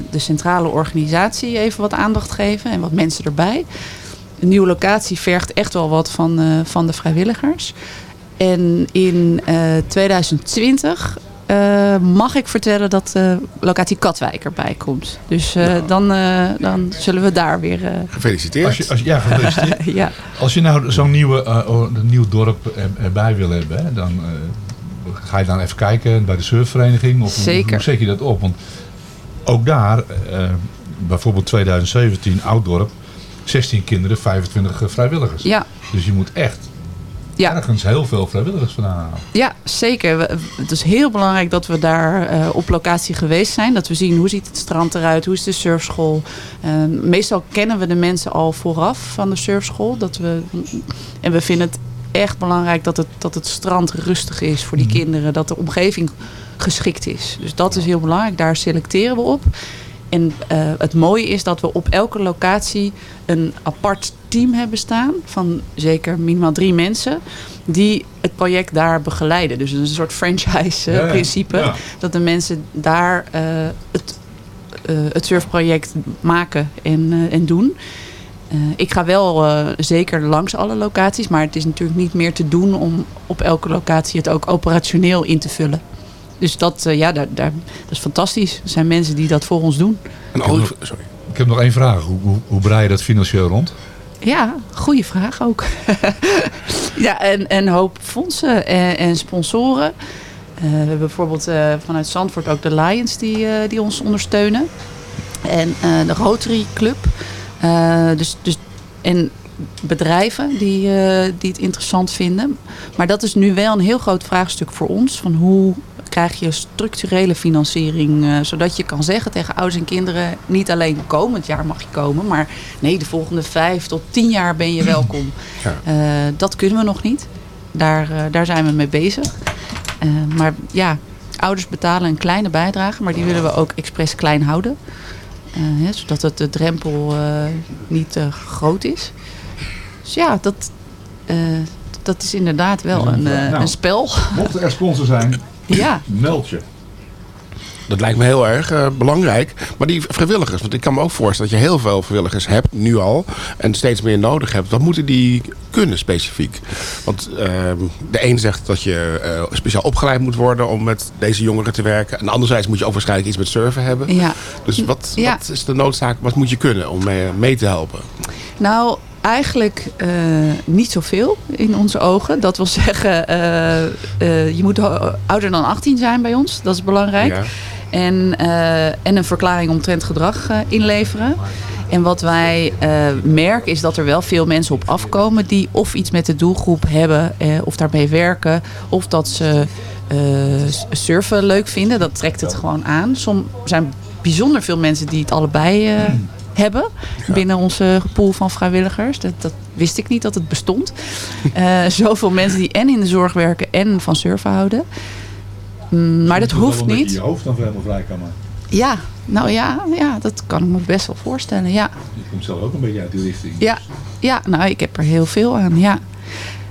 de centrale organisatie even wat aandacht geven en wat mensen erbij. Een nieuwe locatie vergt echt wel wat van, eh, van de vrijwilligers. En in eh, 2020 eh, mag ik vertellen dat de locatie Katwijk erbij komt. Dus eh, dan, eh, dan zullen we daar weer... eh, Gefeliciteerd. Als je, als, ja, gefeliciteerd. ja. Als je nou zo'n nieuwe, eh, oh, een nieuw dorp er- erbij wil hebben, hè, dan eh, ga je dan even kijken bij de surfvereniging. Of hoe- Zeker. Hoe, zet je dat op? Want ook daar, eh, bijvoorbeeld 2017, Ouddorp, 16 kinderen, 25 vrijwilligers. Ja. Dus je moet echt Ja. ergens heel veel vrijwilligers vandaan halen. Ja, zeker. We- Het is heel belangrijk dat we daar eh, op locatie geweest zijn. Dat we zien hoe ziet het strand eruit, hoe is de surfschool. Eh, meestal kennen we de mensen al vooraf van de surfschool. Dat we, en we vinden het echt belangrijk dat het, dat het strand rustig is voor die kinderen. Dat de omgeving geschikt is. Dus dat is heel belangrijk. Daar selecteren we op. En eh, het mooie is dat we op elke locatie een apart team hebben staan van zeker minimaal drie mensen die het project daar begeleiden. Dus een soort ja. franchise-principe. Ja. Dat de mensen daar eh, het, eh, het surfproject maken en, eh, en doen. Eh, ik ga wel eh, zeker langs alle locaties, maar het is natuurlijk niet meer te doen om op elke locatie het ook operationeel in te vullen. Dus dat, eh, ja, daar, daar, dat is fantastisch. Er zijn mensen die dat voor ons doen. En ik, heb nog, sorry. ik heb nog één vraag. Hoe, hoe, hoe brei je dat financieel rond? Ja, goede vraag ook. ja, en en een hoop fondsen en, en sponsoren. Eh, we hebben bijvoorbeeld eh, vanuit Zandvoort ook de Lions die, eh, die ons ondersteunen. En eh, de Rotary Club. Eh, dus, dus, en bedrijven die, eh, die het interessant vinden. Maar dat is nu wel een heel groot vraagstuk voor ons. Van hoe krijg je structurele financiering. eh, zodat je kan zeggen tegen ouders en kinderen... niet alleen komend jaar mag je komen... maar nee, de volgende vijf tot tien jaar ben je welkom. Ja. Eh, dat kunnen we nog niet. Daar, eh, daar zijn we mee bezig. Maar ja, ouders betalen een kleine bijdrage... maar die willen we ook expres klein houden. Hè, zodat het de drempel niet eh, groot is. Dus ja, dat, dat is inderdaad wel een, Nou, een spel. Mocht er sponsor zijn, Ja. meld je. Dat lijkt me heel erg eh, belangrijk. Maar die vrijwilligers, want ik kan me ook voorstellen dat je heel veel vrijwilligers hebt, nu al, en steeds meer nodig hebt. Wat moeten die kunnen specifiek? Want ehm, de een zegt dat je eh, speciaal opgeleid moet worden om met deze jongeren te werken. En anderzijds moet je ook waarschijnlijk iets met surfen hebben. Ja. Dus wat, Ja. wat is de noodzaak? Wat moet je kunnen om mee, mee te helpen? Nou, eigenlijk eh, niet zoveel in onze ogen. Dat wil zeggen, eh, eh, je moet ouder dan 18 zijn bij ons. Dat is belangrijk. Ja. En, en een verklaring omtrent gedrag inleveren. En wat wij eh, merken is dat er wel veel mensen op afkomen die of iets met de doelgroep hebben eh, of daarmee werken. Of dat ze surfen leuk vinden. Dat trekt het gewoon aan. Soms zijn bijzonder veel mensen die het allebei eh, hebben binnen onze pool van vrijwilligers. Dat, dat wist ik niet dat het bestond. Eh, zoveel mensen die en in de zorg werken en van surfen houden. Mm, maar dat hoeft niet. je hoofd dan helemaal vrij kan maken. Ja, nou ja, ja, dat kan ik me best wel voorstellen. Ja, Je komt zelf ook een beetje uit die richting. ja, ja nou, ik heb er heel veel aan. Ja.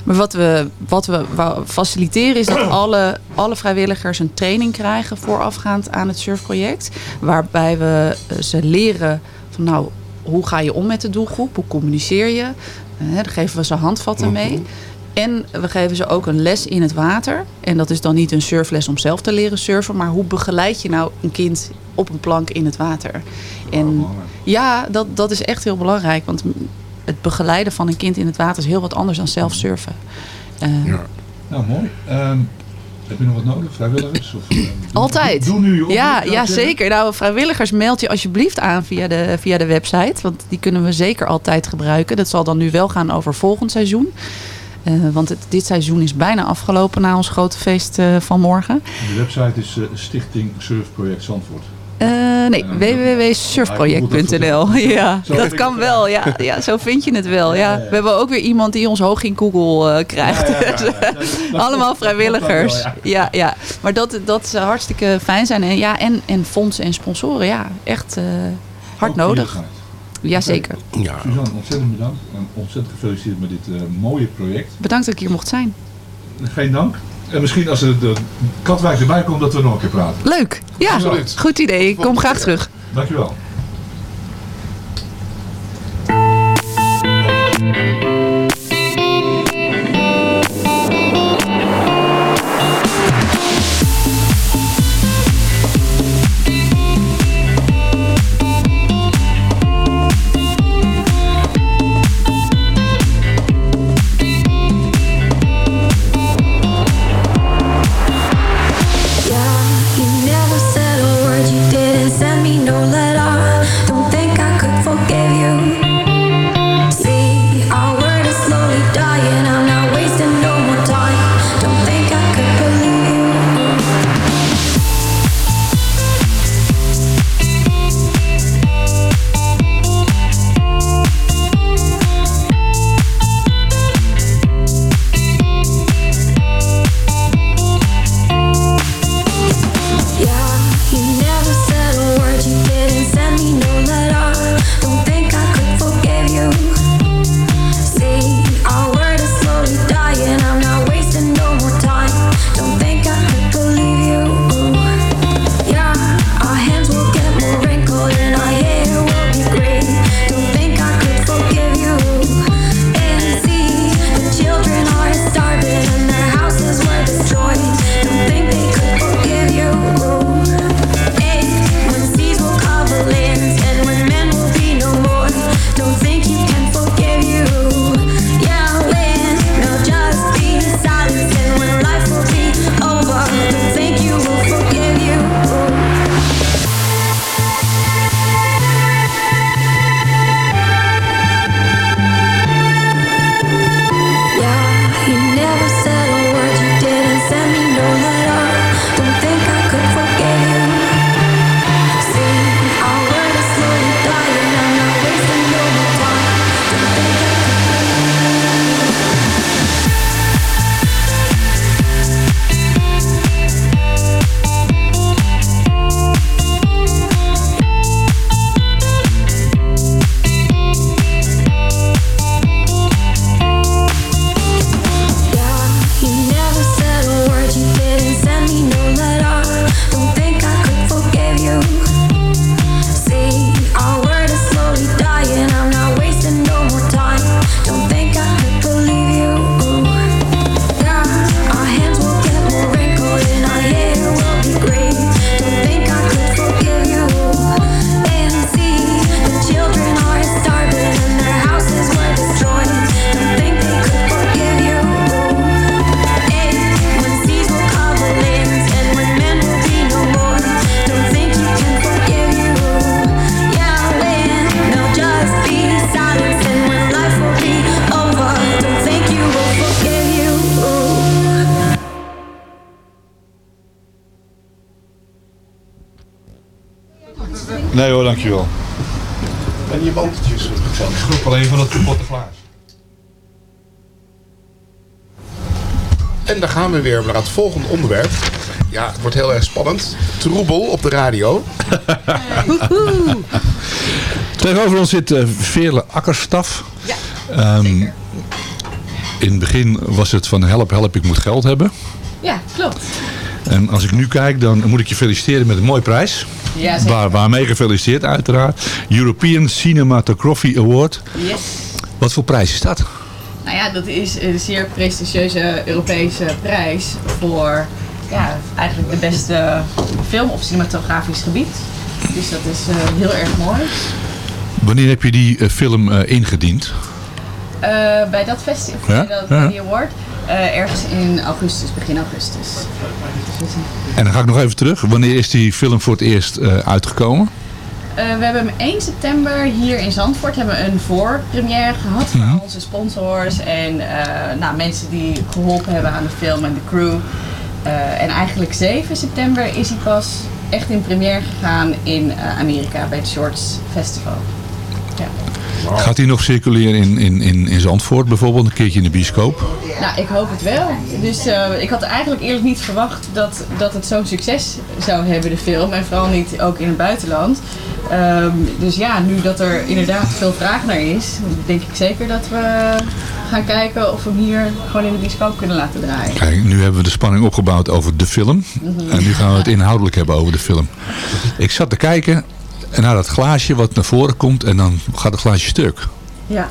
Maar wat we, wat we faciliteren is dat alle, alle vrijwilligers een training krijgen voorafgaand aan het surfproject. Waarbij we eh, ze leren van nou, hoe ga je om met de doelgroep? Hoe communiceer je? Eh, daar geven we ze handvatten mee. En we geven ze ook een les in het water. En dat is dan niet een surfles om zelf te leren surfen. Maar hoe begeleid je nou een kind op een plank in het water? En ja, dat, dat is echt heel belangrijk. Want het begeleiden van een kind in het water is heel wat anders dan zelf surfen. Eh, Nou, mooi. Ehm, Heb je nog wat nodig? Vrijwilligers? Of, eh, Altijd. Doe, doe nu ja, ja, zeker. Nou, vrijwilligers meld je alsjeblieft aan via de, via de website. Want die kunnen we zeker altijd gebruiken. Dat zal dan nu wel gaan over volgend seizoen. Eh, want het, dit seizoen is bijna afgelopen na ons grote feest eh, van morgen. De website is Stichting Surfproject Zandvoort. Eh, nee, www.surfproject.nl. Ja, Zo dat kan wel. Ja, ja, zo vind je het wel. Ja. We hebben ook weer iemand die ons hoog in Google eh, krijgt. Allemaal vrijwilligers. Ja, ja. Maar dat, dat zou hartstikke fijn zijn. En, ja, en, en fondsen en sponsoren, ja, echt eh, hard nodig. Jazeker. Ja. Suzanne, ontzettend bedankt. En ontzettend gefeliciteerd met dit eh, mooie project. Bedankt dat ik hier mocht zijn. Geen dank. En misschien als er de Katwijk erbij komt, dat we nog een keer praten. Leuk. Ja, Absoluut. goed idee. Ik kom graag terug. Dankjewel. Nee hoor, dankjewel. En je wandeltjes. Ik schrok alleen van het kapotte glaas. En dan gaan we weer naar het volgende onderwerp. Ja, het wordt heel erg spannend. Troebel op de radio. Tegenover ons zit eh Veerle Akkerstaf. Ja, Ehm, in het begin was het van help, help, ik moet geld hebben. Ja, klopt. En als ik nu kijk, dan moet ik je feliciteren met een mooie prijs. Ja. Waar, waarmee gefeliciteerd uiteraard. European Cinematography Award. Yes. Wat voor prijs is dat? Nou ja, dat is een zeer prestigieuze Europese prijs voor ja, eigenlijk de beste film op cinematografisch gebied. Dus dat is eh, heel erg mooi. Wanneer heb je die eh, film eh, ingediend? Eh, bij dat festival, Ja? dat, Ja. die award, eh, ergens in augustus, begin augustus. En dan ga ik nog even terug. Wanneer is die film voor het eerst eh, uitgekomen? we hebben hem 1 september hier in Zandvoort hebben we een voorpremière gehad Mhm. onze sponsors en nou, mensen die geholpen hebben aan de film en de crew. En eigenlijk 7 september is hij pas echt in première gegaan in Amerika bij het Shorts Festival. Ja. Gaat hij nog circuleren in, in, in, in Zandvoort bijvoorbeeld? Een keertje in de bioscoop? Nou, ik hoop het wel. Dus eh, ik had eigenlijk eerlijk niet verwacht dat, dat het zo'n succes zou hebben, de film. En vooral niet ook in het buitenland. Ehm, dus ja, nu dat er inderdaad veel vraag naar is, denk ik zeker dat we gaan kijken of we hem hier gewoon in de bioscoop kunnen laten draaien. Kijk, nu hebben we de spanning opgebouwd over de film. Mhm. En nu gaan we het inhoudelijk hebben over de film. Ik zat te kijken naar dat glaasje wat naar voren komt en dan gaat het glaasje stuk. Ja.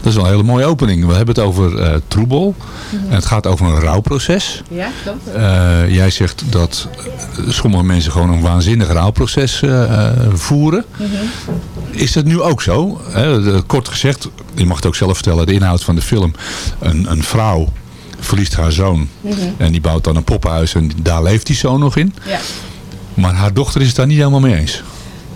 Dat is wel een hele mooie opening. We hebben het over eh troebel. En het gaat over een rouwproces. Ja, klopt. Eh, jij zegt dat eh, sommige mensen gewoon een waanzinnig rouwproces voeren. Mhm. Is dat nu ook zo? Kort gezegd, je mag het ook zelf vertellen, de inhoud van de film. Een, een vrouw verliest haar zoon. Mhm. En die bouwt dan een poppenhuis en daar leeft die zoon nog in. Ja. Maar haar dochter is het daar niet helemaal mee eens.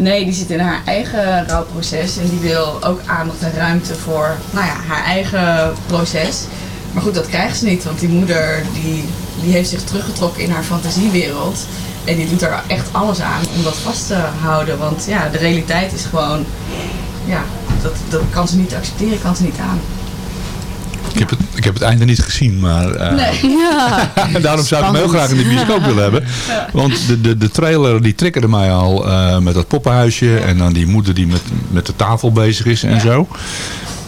Nee, die zit in haar eigen rouwproces en die wil ook aandacht en ruimte voor nou ja, haar eigen proces. Maar goed, dat krijgt ze niet, want die moeder die, die heeft zich teruggetrokken in haar fantasiewereld. En die doet er echt alles aan om dat vast te houden. Want ja, de realiteit is gewoon, ja, dat, dat kan ze niet accepteren, kan ze niet aan. Ik heb het, ik heb het einde niet gezien, maar eh, Nee. daarom zou ik hem heel graag in de bioscoop willen hebben. Ja. Want de, de, de trailer die triggerde mij al eh, met dat poppenhuisje en dan die moeder die met, met de tafel bezig is en zo.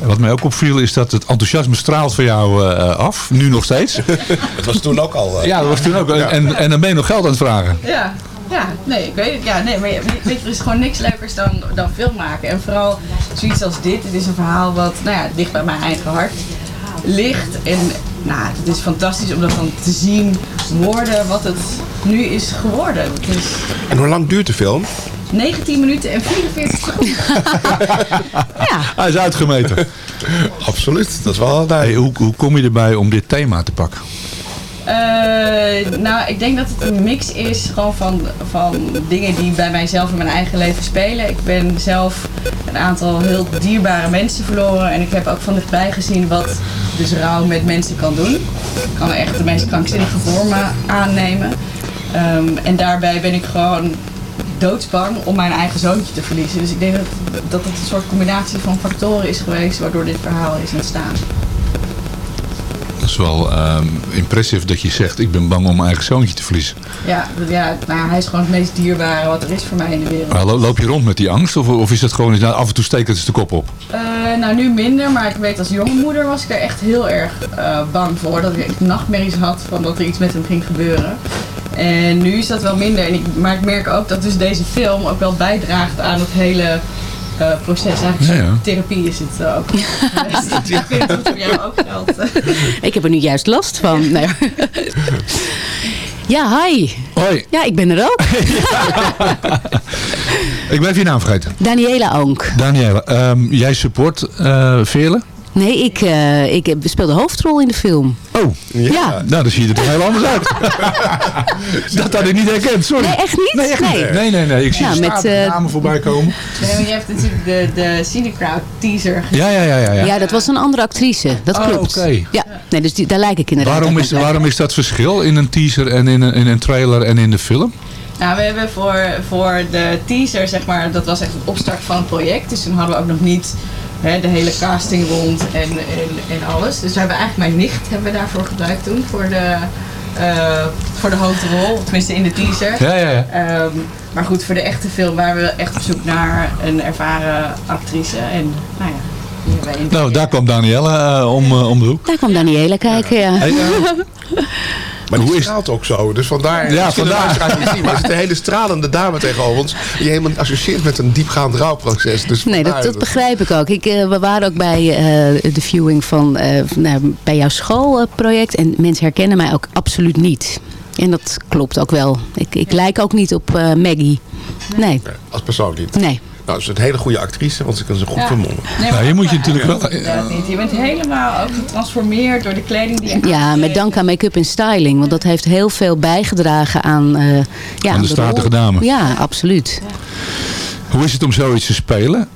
En wat mij ook opviel is dat het enthousiasme straalt van jou eh, af, nu nog steeds. Dat was toen ook al. Ja, dat was toen ook. Ja. En, en dan ben je nog geld aan het vragen. Ja, ja, nee, ik weet het. Ja, nee, maar weet je, er is gewoon niks leukers dan, dan film maken. En vooral zoiets als dit. Het is een verhaal wat, nou ja, dicht bij mijn eigen hart ligt. En nou, het is fantastisch om dat dan te zien worden wat het nu is geworden. En hoe lang duurt de film? 19 minuten en 44 seconden. Hij is uitgemeten. Absoluut, dat is wel hey, hoe, hoe kom je erbij om dit thema te pakken? Eh, nou, ik denk dat het een mix is gewoon van, van dingen die bij mijzelf in mijn eigen leven spelen. Ik ben zelf een aantal heel dierbare mensen verloren. En ik heb ook van dichtbij gezien wat dus rouw met mensen kan doen. Het kan echt de meest krankzinnige vormen aannemen. Ehm, en daarbij ben ik gewoon doodsbang om mijn eigen zoontje te verliezen. Dus ik denk dat, dat het een soort combinatie van factoren is geweest waardoor dit verhaal is ontstaan. Dat is wel ehm impressive dat je zegt, ik ben bang om mijn eigen zoontje te verliezen. Ja, ja nou, hij is gewoon het meest dierbare wat er is voor mij in de wereld. Maar loop je rond met die angst of, of is dat gewoon, nou, af en toe steekt het eens de kop op? Eh, nou, nu minder, maar ik weet als jonge moeder was ik er echt heel erg eh, bang voor. Dat ik nachtmerries had van dat er iets met hem ging gebeuren. En nu is dat wel minder. En ik, maar ik merk ook dat dus deze film ook wel bijdraagt aan het hele eh, proces. Eigenlijk Ja, ja. therapie is het ook. Ik vind dat het voor jou ook geldt. Ik heb er nu juist last van. Nee. Ja, hi. Hoi. Ja, ik ben er ook. Ik ben even je naam vergeten. Daniela Onk. Daniela, ehm, jij support eh Veerle? Nee, ik, eh, ik heb- speel de hoofdrol in de film. Oh, ja. Nou, dan zie je er toch heel anders uit. dat had ik niet herkend, sorry. Nee, echt niet? Nee, echt niet. Nee. Nee, nee, nee. Ik zie Ja, de met, staat eh, namen voorbij komen. Nee, maar je hebt natuurlijk de, de Cinecrowd teaser gezien. Ja, ja, ja. ja, ja. Ja, dat was een andere actrice. Dat Oh, klopt. oké. Ja, nee, dus die, daar lijk ik inderdaad Waarom is, waarom is dat verschil in een teaser en in een, in een trailer en in de film? Nou, we hebben voor, voor de teaser, zeg maar, dat was echt het opstart van het project. Dus toen hadden we ook nog niet hè, de hele casting rond en, en, en alles. Dus we hebben eigenlijk mijn nicht hebben we daarvoor gebruikt toen, voor de, eh, voor de hoofdrol. Tenminste in de teaser. Ja, ja, ja. Ehm, maar goed, voor de echte film waren we echt op zoek naar een ervaren actrice. En nou ja, Nou, daar kwam Danielle eh, om, eh, om de hoek. Daar kwam Daniela kijken, ja. Hey, Maar die straalt ook zo. Dus vandaar. Ja, vandaar. niet zien, maar er zit een hele stralende dame tegenover ons. Die je helemaal associeert met een diepgaand rouwproces. Dus Nee, dat, begrijp ik ook. Ik, eh, we waren ook bij eh, de viewing van eh, nou, bij jouw schoolproject. en mensen herkennen mij ook absoluut niet. En dat klopt ook wel. Ik, ik lijk ook niet op eh, Maggie. Nee. Als persoon niet. Nee. Nou, ze is een hele goede actrice, want ze kan ze goed Ja. vermommen. Nee, Nou, je moet je natuurlijk wel... niet. Je bent helemaal ook getransformeerd door de kleding die je Ja, met dank aan make-up en styling. Want dat heeft heel veel bijgedragen aan, eh ja, Aan de statige rol. dame. Ja, absoluut. Hoe is het om zoiets te spelen?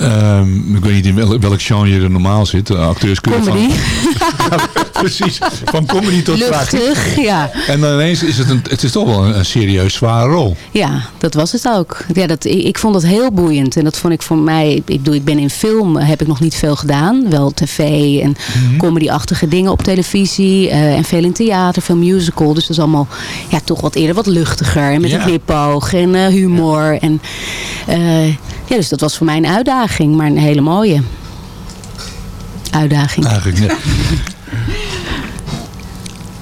Ehm, ik weet niet in welk, genre je er normaal zit. De acteurs kunnen Comedy. van... Precies, van comedy tot. Luchtig, ja. En dan ineens is het, een, het is toch wel een, een serieus zware rol. Ja, dat was het ook. Ja, dat, ik, ik vond dat heel boeiend. En dat vond ik voor mij... Ik bedoel, ik ben in film, heb ik nog niet veel gedaan. Wel tv en comedyachtige dingen op televisie. eh, en veel in theater, veel musical. Dus dat is allemaal ja, toch wat eerder wat luchtiger. En met Ja. een knipoog en eh, humor. En, eh, ja, dus dat was voor mij een uitdaging. Maar een hele mooie uitdaging. Eigenlijk net.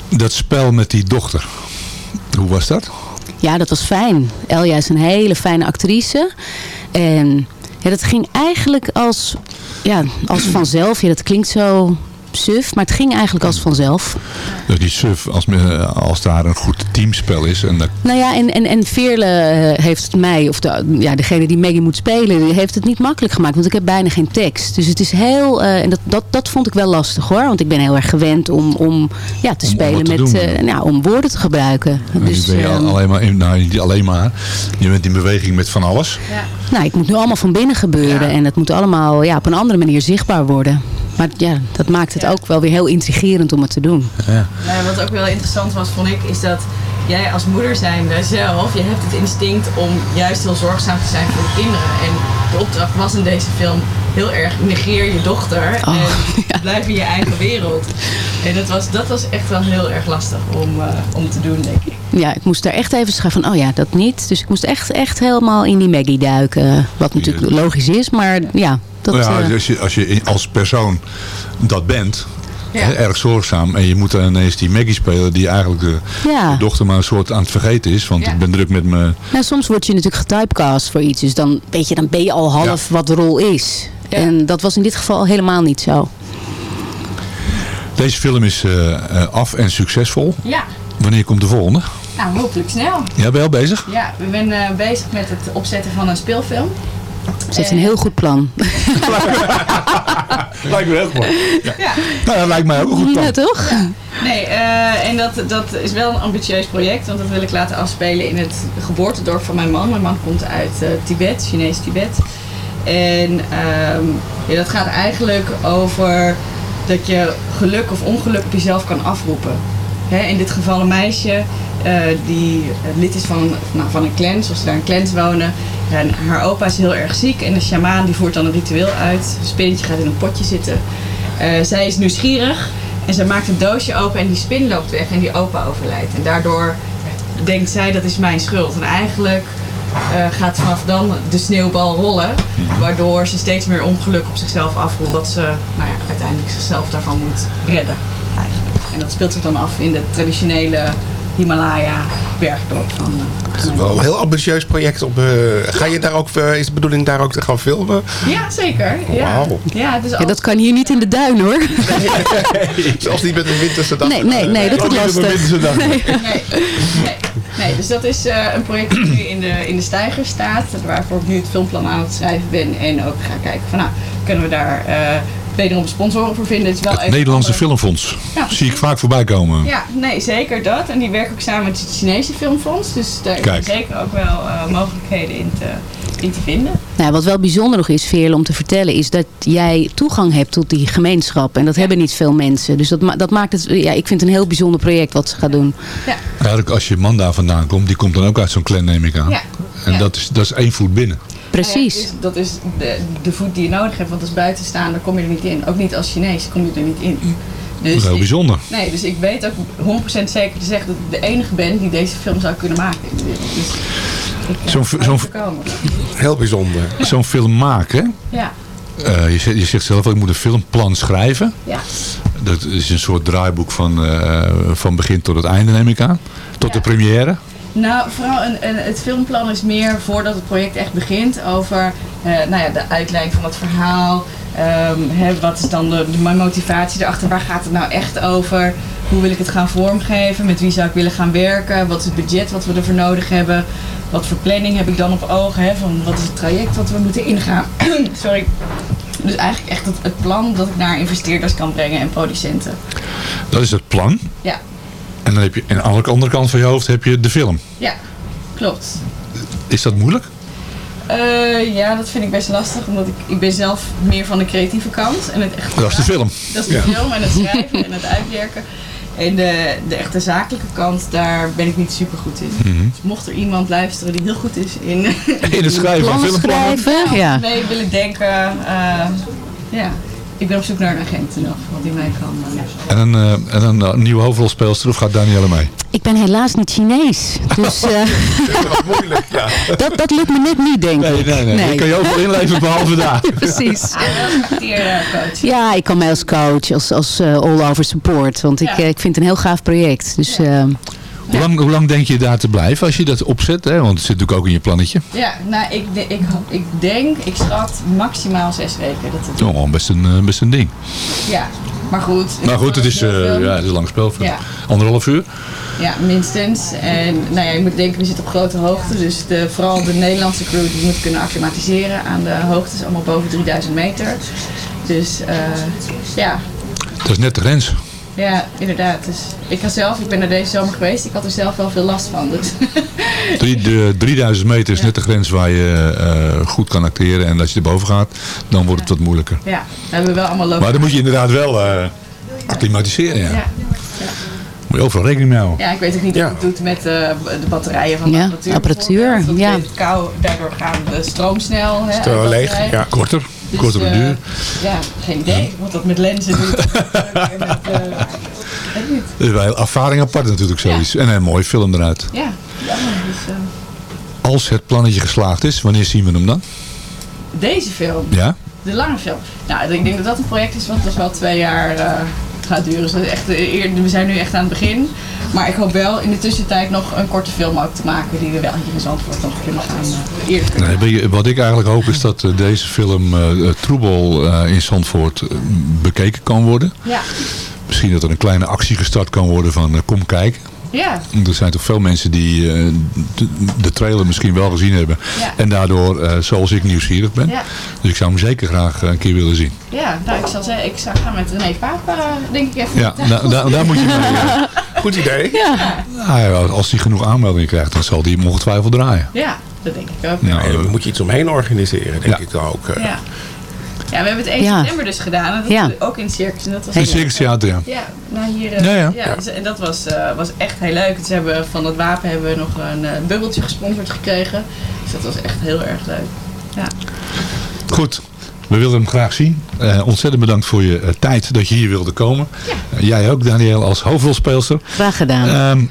Dat spel met die dochter. Hoe was dat? Ja, dat was fijn. Elja is een hele fijne actrice. En ja, dat ging eigenlijk als, ja, als vanzelf. Ja, dat klinkt zo suf, maar het ging eigenlijk als vanzelf. Dat is niet suf als, als daar een goed teamspel is. En dat, Nou ja, en, en, en Veerle eh, heeft het mij, of de, ja, degene die Maggie moet spelen, die heeft het niet makkelijk gemaakt. Want ik heb bijna geen tekst. Dus het is heel, eh, en dat, dat, dat vond ik wel lastig hoor. Want ik ben heel erg gewend om, om ja, te Om- spelen te met, doen. eh, nou, om woorden te gebruiken. dus Dus, ben je ehm, alleen maar, in, nou niet alleen maar, je bent in beweging met van alles. Nou, het moet nu allemaal van binnen gebeuren. En het moet allemaal ja, op een andere manier zichtbaar worden. Maar ja, dat maakt het ook wel weer heel intrigerend om het te doen. Ja. Nou, wat ook wel interessant was, vond ik, is dat jij als moeder zijnde zelf, je hebt het instinct om juist heel zorgzaam te zijn voor de kinderen. En de opdracht was in deze film heel erg negeer je dochter Oh, en blijf in je eigen wereld. En dat was, dat was echt wel heel erg lastig om, eh, om te doen, denk ik. Ja, ik moest daar echt even schrijven van, oh ja, dat niet. Dus ik moest echt, echt helemaal in die Maggie duiken. Wat natuurlijk logisch is, maar ja. Dat, Nou ja, eh, als, je, als je in- als persoon dat bent, Ja. erg zorgzaam. En je moet dan ineens die Maggie spelen die eigenlijk de, Ja. de dochter maar een soort aan het vergeten is. Want ik ben druk met me. nou, soms word je natuurlijk getypecast voor iets. Dus dan, weet je, dan ben je al half wat de rol is. En dat was in dit geval helemaal niet zo. Deze film is eh, eh, af en succesvol. Ja, Wanneer komt de volgende? nou hopelijk snel. Ja, ben je al bezig? Ja, we zijn eh, bezig met het opzetten van een speelfilm. Ze heeft een heel goed plan. Lijkt me heel goed. Ja. Nou, dat lijkt mij ook een goed plan. Ja, toch? Nee, eh, en dat, dat is wel een ambitieus project, want dat wil ik laten afspelen in het geboortedorp van mijn man. Mijn man komt uit eh, Tibet, Chinees Tibet. En ehm, ja, dat gaat eigenlijk over dat je geluk of ongeluk op jezelf kan afroepen. Hè, in dit geval een meisje eh, die lid is van, nou, van een clan, zoals ze daar in clans wonen. En haar opa is heel erg ziek en de sjamaan die voert dan een ritueel uit. Het spinnetje gaat in een potje zitten. Eh, zij is nieuwsgierig en zij maakt een doosje open en die spin loopt weg en die opa overlijdt. En daardoor denkt zij dat is mijn schuld. En eigenlijk eh, gaat vanaf dan de sneeuwbal rollen. Waardoor ze steeds meer ongeluk op zichzelf afroept. Dat ze nou ja, uiteindelijk zichzelf daarvan moet redden. En dat speelt zich dan af in de traditionele Himalaya bergdorp van Het is wel een heel ambitieus project. Op, eh, ga je daar ook, eh, is de bedoeling daar ook te gaan filmen? Ja, zeker. Ja. Wauw. Ja, het is Ja, dat kan hier niet in de duin hoor. Zelfs niet met een winterse dag. Nee, nee, nee, dat wordt lastig. Nee. Nee, nee, nee, dus dat is eh, een project dat nu in de, in de stijger staat. Waarvoor ik nu het filmplan aan het schrijven ben. En ook ga kijken van nou, kunnen we daar eh wederom sponsoren voor vinden. Het is wel Het even Nederlandse andere- Filmfonds. Ja, Zie ik vaak voorbij komen. Ja, nee, zeker dat. En die werken ook samen met het Chinese Filmfonds. Dus daar Kijk. zijn zeker ook wel eh, mogelijkheden in te, in te vinden. Nou, wat wel bijzonder nog is, Veerle, om te vertellen, is dat jij toegang hebt tot die gemeenschap. En dat hebben niet veel mensen. Dus dat, ma- dat maakt het, ja, ik vind het een heel bijzonder project wat ze gaat doen. Ja. Eigenlijk als je man daar vandaan komt, die komt dan ook uit zo'n clan neem ik aan. Ja. En Ja. dat, is, dat is één voet binnen. Precies. Ja, dat is, dat is de, de voet die je nodig hebt, want als buitenstaander kom je er niet in. Ook niet als Chinees kom je er niet in. Dat is heel ik- bijzonder. Nee, dus ik weet ook 100% zeker te zeggen dat ik de enige ben die deze film zou kunnen maken. Dus eh, Zo'n voorkomen. Heel bijzonder. Zo'n film maken. Ja, eh, je, zegt, je zegt zelf, ik moet een filmplan schrijven. ja. Dat is een soort draaiboek van, eh, van begin tot het einde neem ik aan. Tot de première. Nou, vooral een, een, het filmplan is meer voordat het project echt begint over eh, nou ja, de uitlijn van het verhaal. Ehm, hè, wat is dan de, de, mijn motivatie erachter? Waar gaat het nou echt over? hoe wil ik het gaan vormgeven, met wie zou ik willen gaan werken, wat is het budget wat we ervoor nodig hebben, wat voor planning heb ik dan op ogen, hè, van wat is het traject wat we moeten ingaan. Sorry. Dus eigenlijk echt het, het plan dat ik naar investeerders kan brengen en producenten. Dat is het plan. Ja, En dan heb je en aan de andere kant van je hoofd heb je de film. ja, klopt. Is dat moeilijk? Eh, ja, dat vind ik best lastig, omdat ik, ik ben zelf meer van de creatieve kant. En het echt Dat is de film. Dat is de Ja. film en het schrijven en het uitwerken. En de, de echte zakelijke kant, daar ben ik niet super goed in. Mhm. Dus mocht er iemand luisteren die heel goed is in, In het schrijven van Plannen filmplannen. schrijven, ja. mee willen denken. eh, ja, ik ben op zoek naar een agent nog, wat die mij kan. eh, En een, eh, en een eh, nieuwe hoofdrolspeelster of gaat Danielle mee? Ik ben helaas niet Chinees. Dus eh, moeilijk, ja. dat, dat lukt me net niet, denk Nee, ik. nee, nee. Daar kan je overal inleven behalve daar. Precies. coach. Ja, ik kan mij als coach, als, als eh, all-over support. Want ik, Ja. ik vind het een heel gaaf project. Dus eh, Hoe lang, hoe lang denk je daar te blijven als je dat opzet? Hè? Want het zit natuurlijk ook in je plannetje. Ja, nou, ik, ik, ik denk, ik schat maximaal zes weken. Dat het, Oh, best een, eh, best een ding. ja, maar goed. Maar goed, het is, eh, ja, het is een lang spel. Ja. Anderhalf uur. Ja, minstens. En nou ja, je moet denken, we zitten op grote hoogte. Dus de, vooral de Nederlandse crew die moet kunnen acclimatiseren aan de hoogtes. Allemaal boven 3000 meter. Dus eh, ja, Dat is net de grens. Ja, inderdaad. Dus ik ga zelf, ik ben er deze zomer geweest. Ik had er zelf wel veel last van. Dus Drie, de, 3000 meter is net de grens waar je eh, goed kan acteren. En als je erboven gaat, dan wordt het wat moeilijker. ja, we hebben wel allemaal lopen. Maar dan moet je inderdaad wel eh acclimatiseren. Ja. Ja. Moet je overal rekening mee houden. Ja, ik weet ook niet hoe het doet met eh, de batterijen van de Ja, apparatuur. apparatuur, ja. Het kou, daardoor gaan de stroom snel. Hè, leeg, ja. Korter. Dus, Kortere eh, duur. Ja, geen idee wat dat met lenzen doet. En met, eh. Dat is wel een ervaring apart natuurlijk zoiets. En een mooie film eruit. Ja, jammer. Dus, eh, Als het plannetje geslaagd is, wanneer zien we hem dan? deze film, Ja? de lange film. Nou, ik denk dat dat een project is wat toch wel twee jaar gaat duren. Dus echt, eh, eer- we zijn nu echt aan het begin. Maar ik hoop wel in de tussentijd nog een korte film ook te maken die we wel hier in Zandvoort nog kunnen gaan eh, eerder kunnen. Nee, wat ik eigenlijk hoop is dat eh, deze film uh, Troebel eh, in Zandvoort bekeken kan worden. Ja, Misschien dat er een kleine actie gestart kan worden van kom kijken. Ja, Er zijn toch veel mensen die eh, de, de trailer misschien wel gezien hebben. Ja. En daardoor, eh, zoals ik, nieuwsgierig ben. Ja. Dus ik zou hem zeker graag eh, een keer willen zien. ja. Nou, ik zal zeggen, ik zou gaan met René Paap, denk ik even. Ja, da- da- daar moet je mee. ja. Goed idee. Ja. Nou ja, als hij genoeg aanmeldingen krijgt, dan zal hij hem ongetwijfeld draaien. Ja, dat denk ik ook. Nou, Ja, daar moet je iets omheen organiseren, denk ik dan ook. eh. Ja. Ja, we hebben het 1 Ja. september dus gedaan. En dat Ja. ook in het circus. En dat was In het Circus Theater, ja. Ja, nou hier. eh, Ja, ja. dus- en dat was, eh, was echt heel leuk. Dus hebben, van dat wapen hebben we nog een eh, bubbeltje gesponsord gekregen. Dus dat was echt heel erg leuk. Ja. Goed, we willen hem graag zien. Eh, ontzettend bedankt voor je tijd dat je hier wilde komen. Jij ook, Daniel, als hoofdrolspeelster. graag gedaan. Ehm,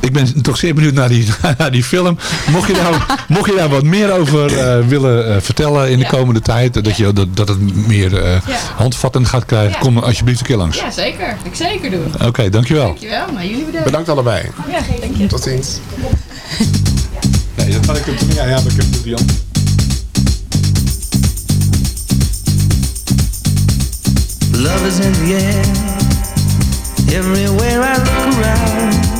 ik ben toch zeer benieuwd naar die, naar die film. Mocht je, daar, mocht je daar wat meer over eh, willen eh, vertellen in de Ja. komende tijd, dat, je, dat, dat het meer eh, Ja. handvattend gaat krijgen, Ja. kom alsjeblieft een keer langs. ja, zeker. Ik zeker doen. Oké, dankjewel. Dankjewel. Nou, jullie bedankt. Bedankt allebei. Ja, dank je. Tot ziens. Nee, dat had ik hem Ja, ja, maar ik heb het die andere. Love is in the air, everywhere I look around.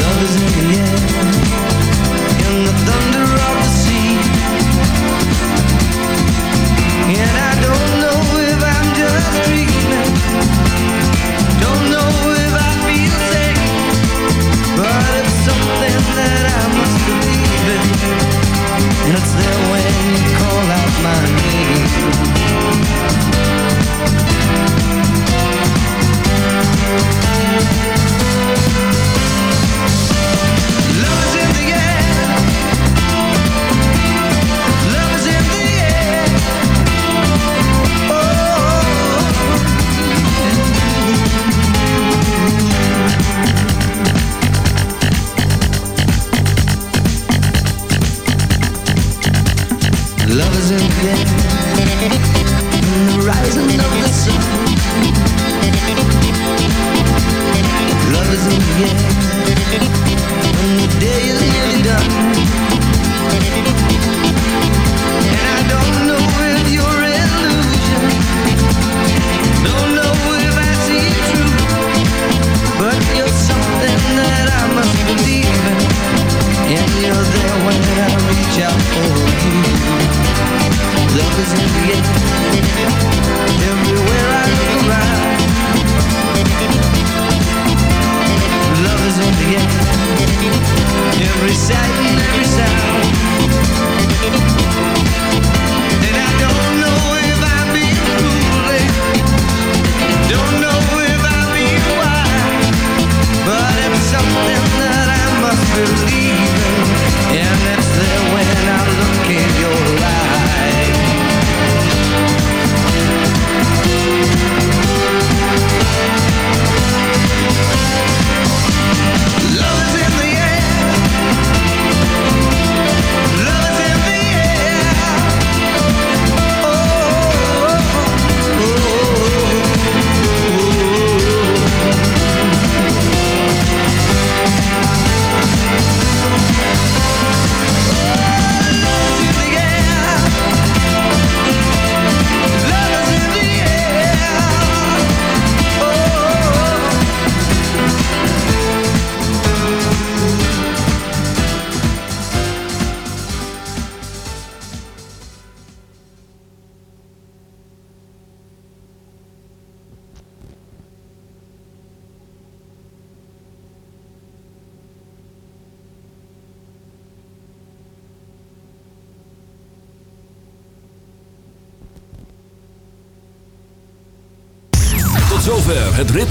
Love is in the air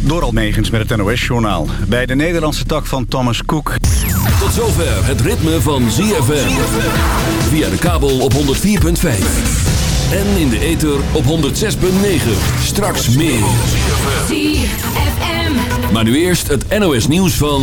Door Almegens met het NOS-journaal. Bij de Nederlandse tak van Thomas Cook... Tot zover het ritme van ZFM. Via de kabel op 104.5. En in de ether op 106.9. Straks meer. ZFM. Maar nu eerst het NOS nieuws van...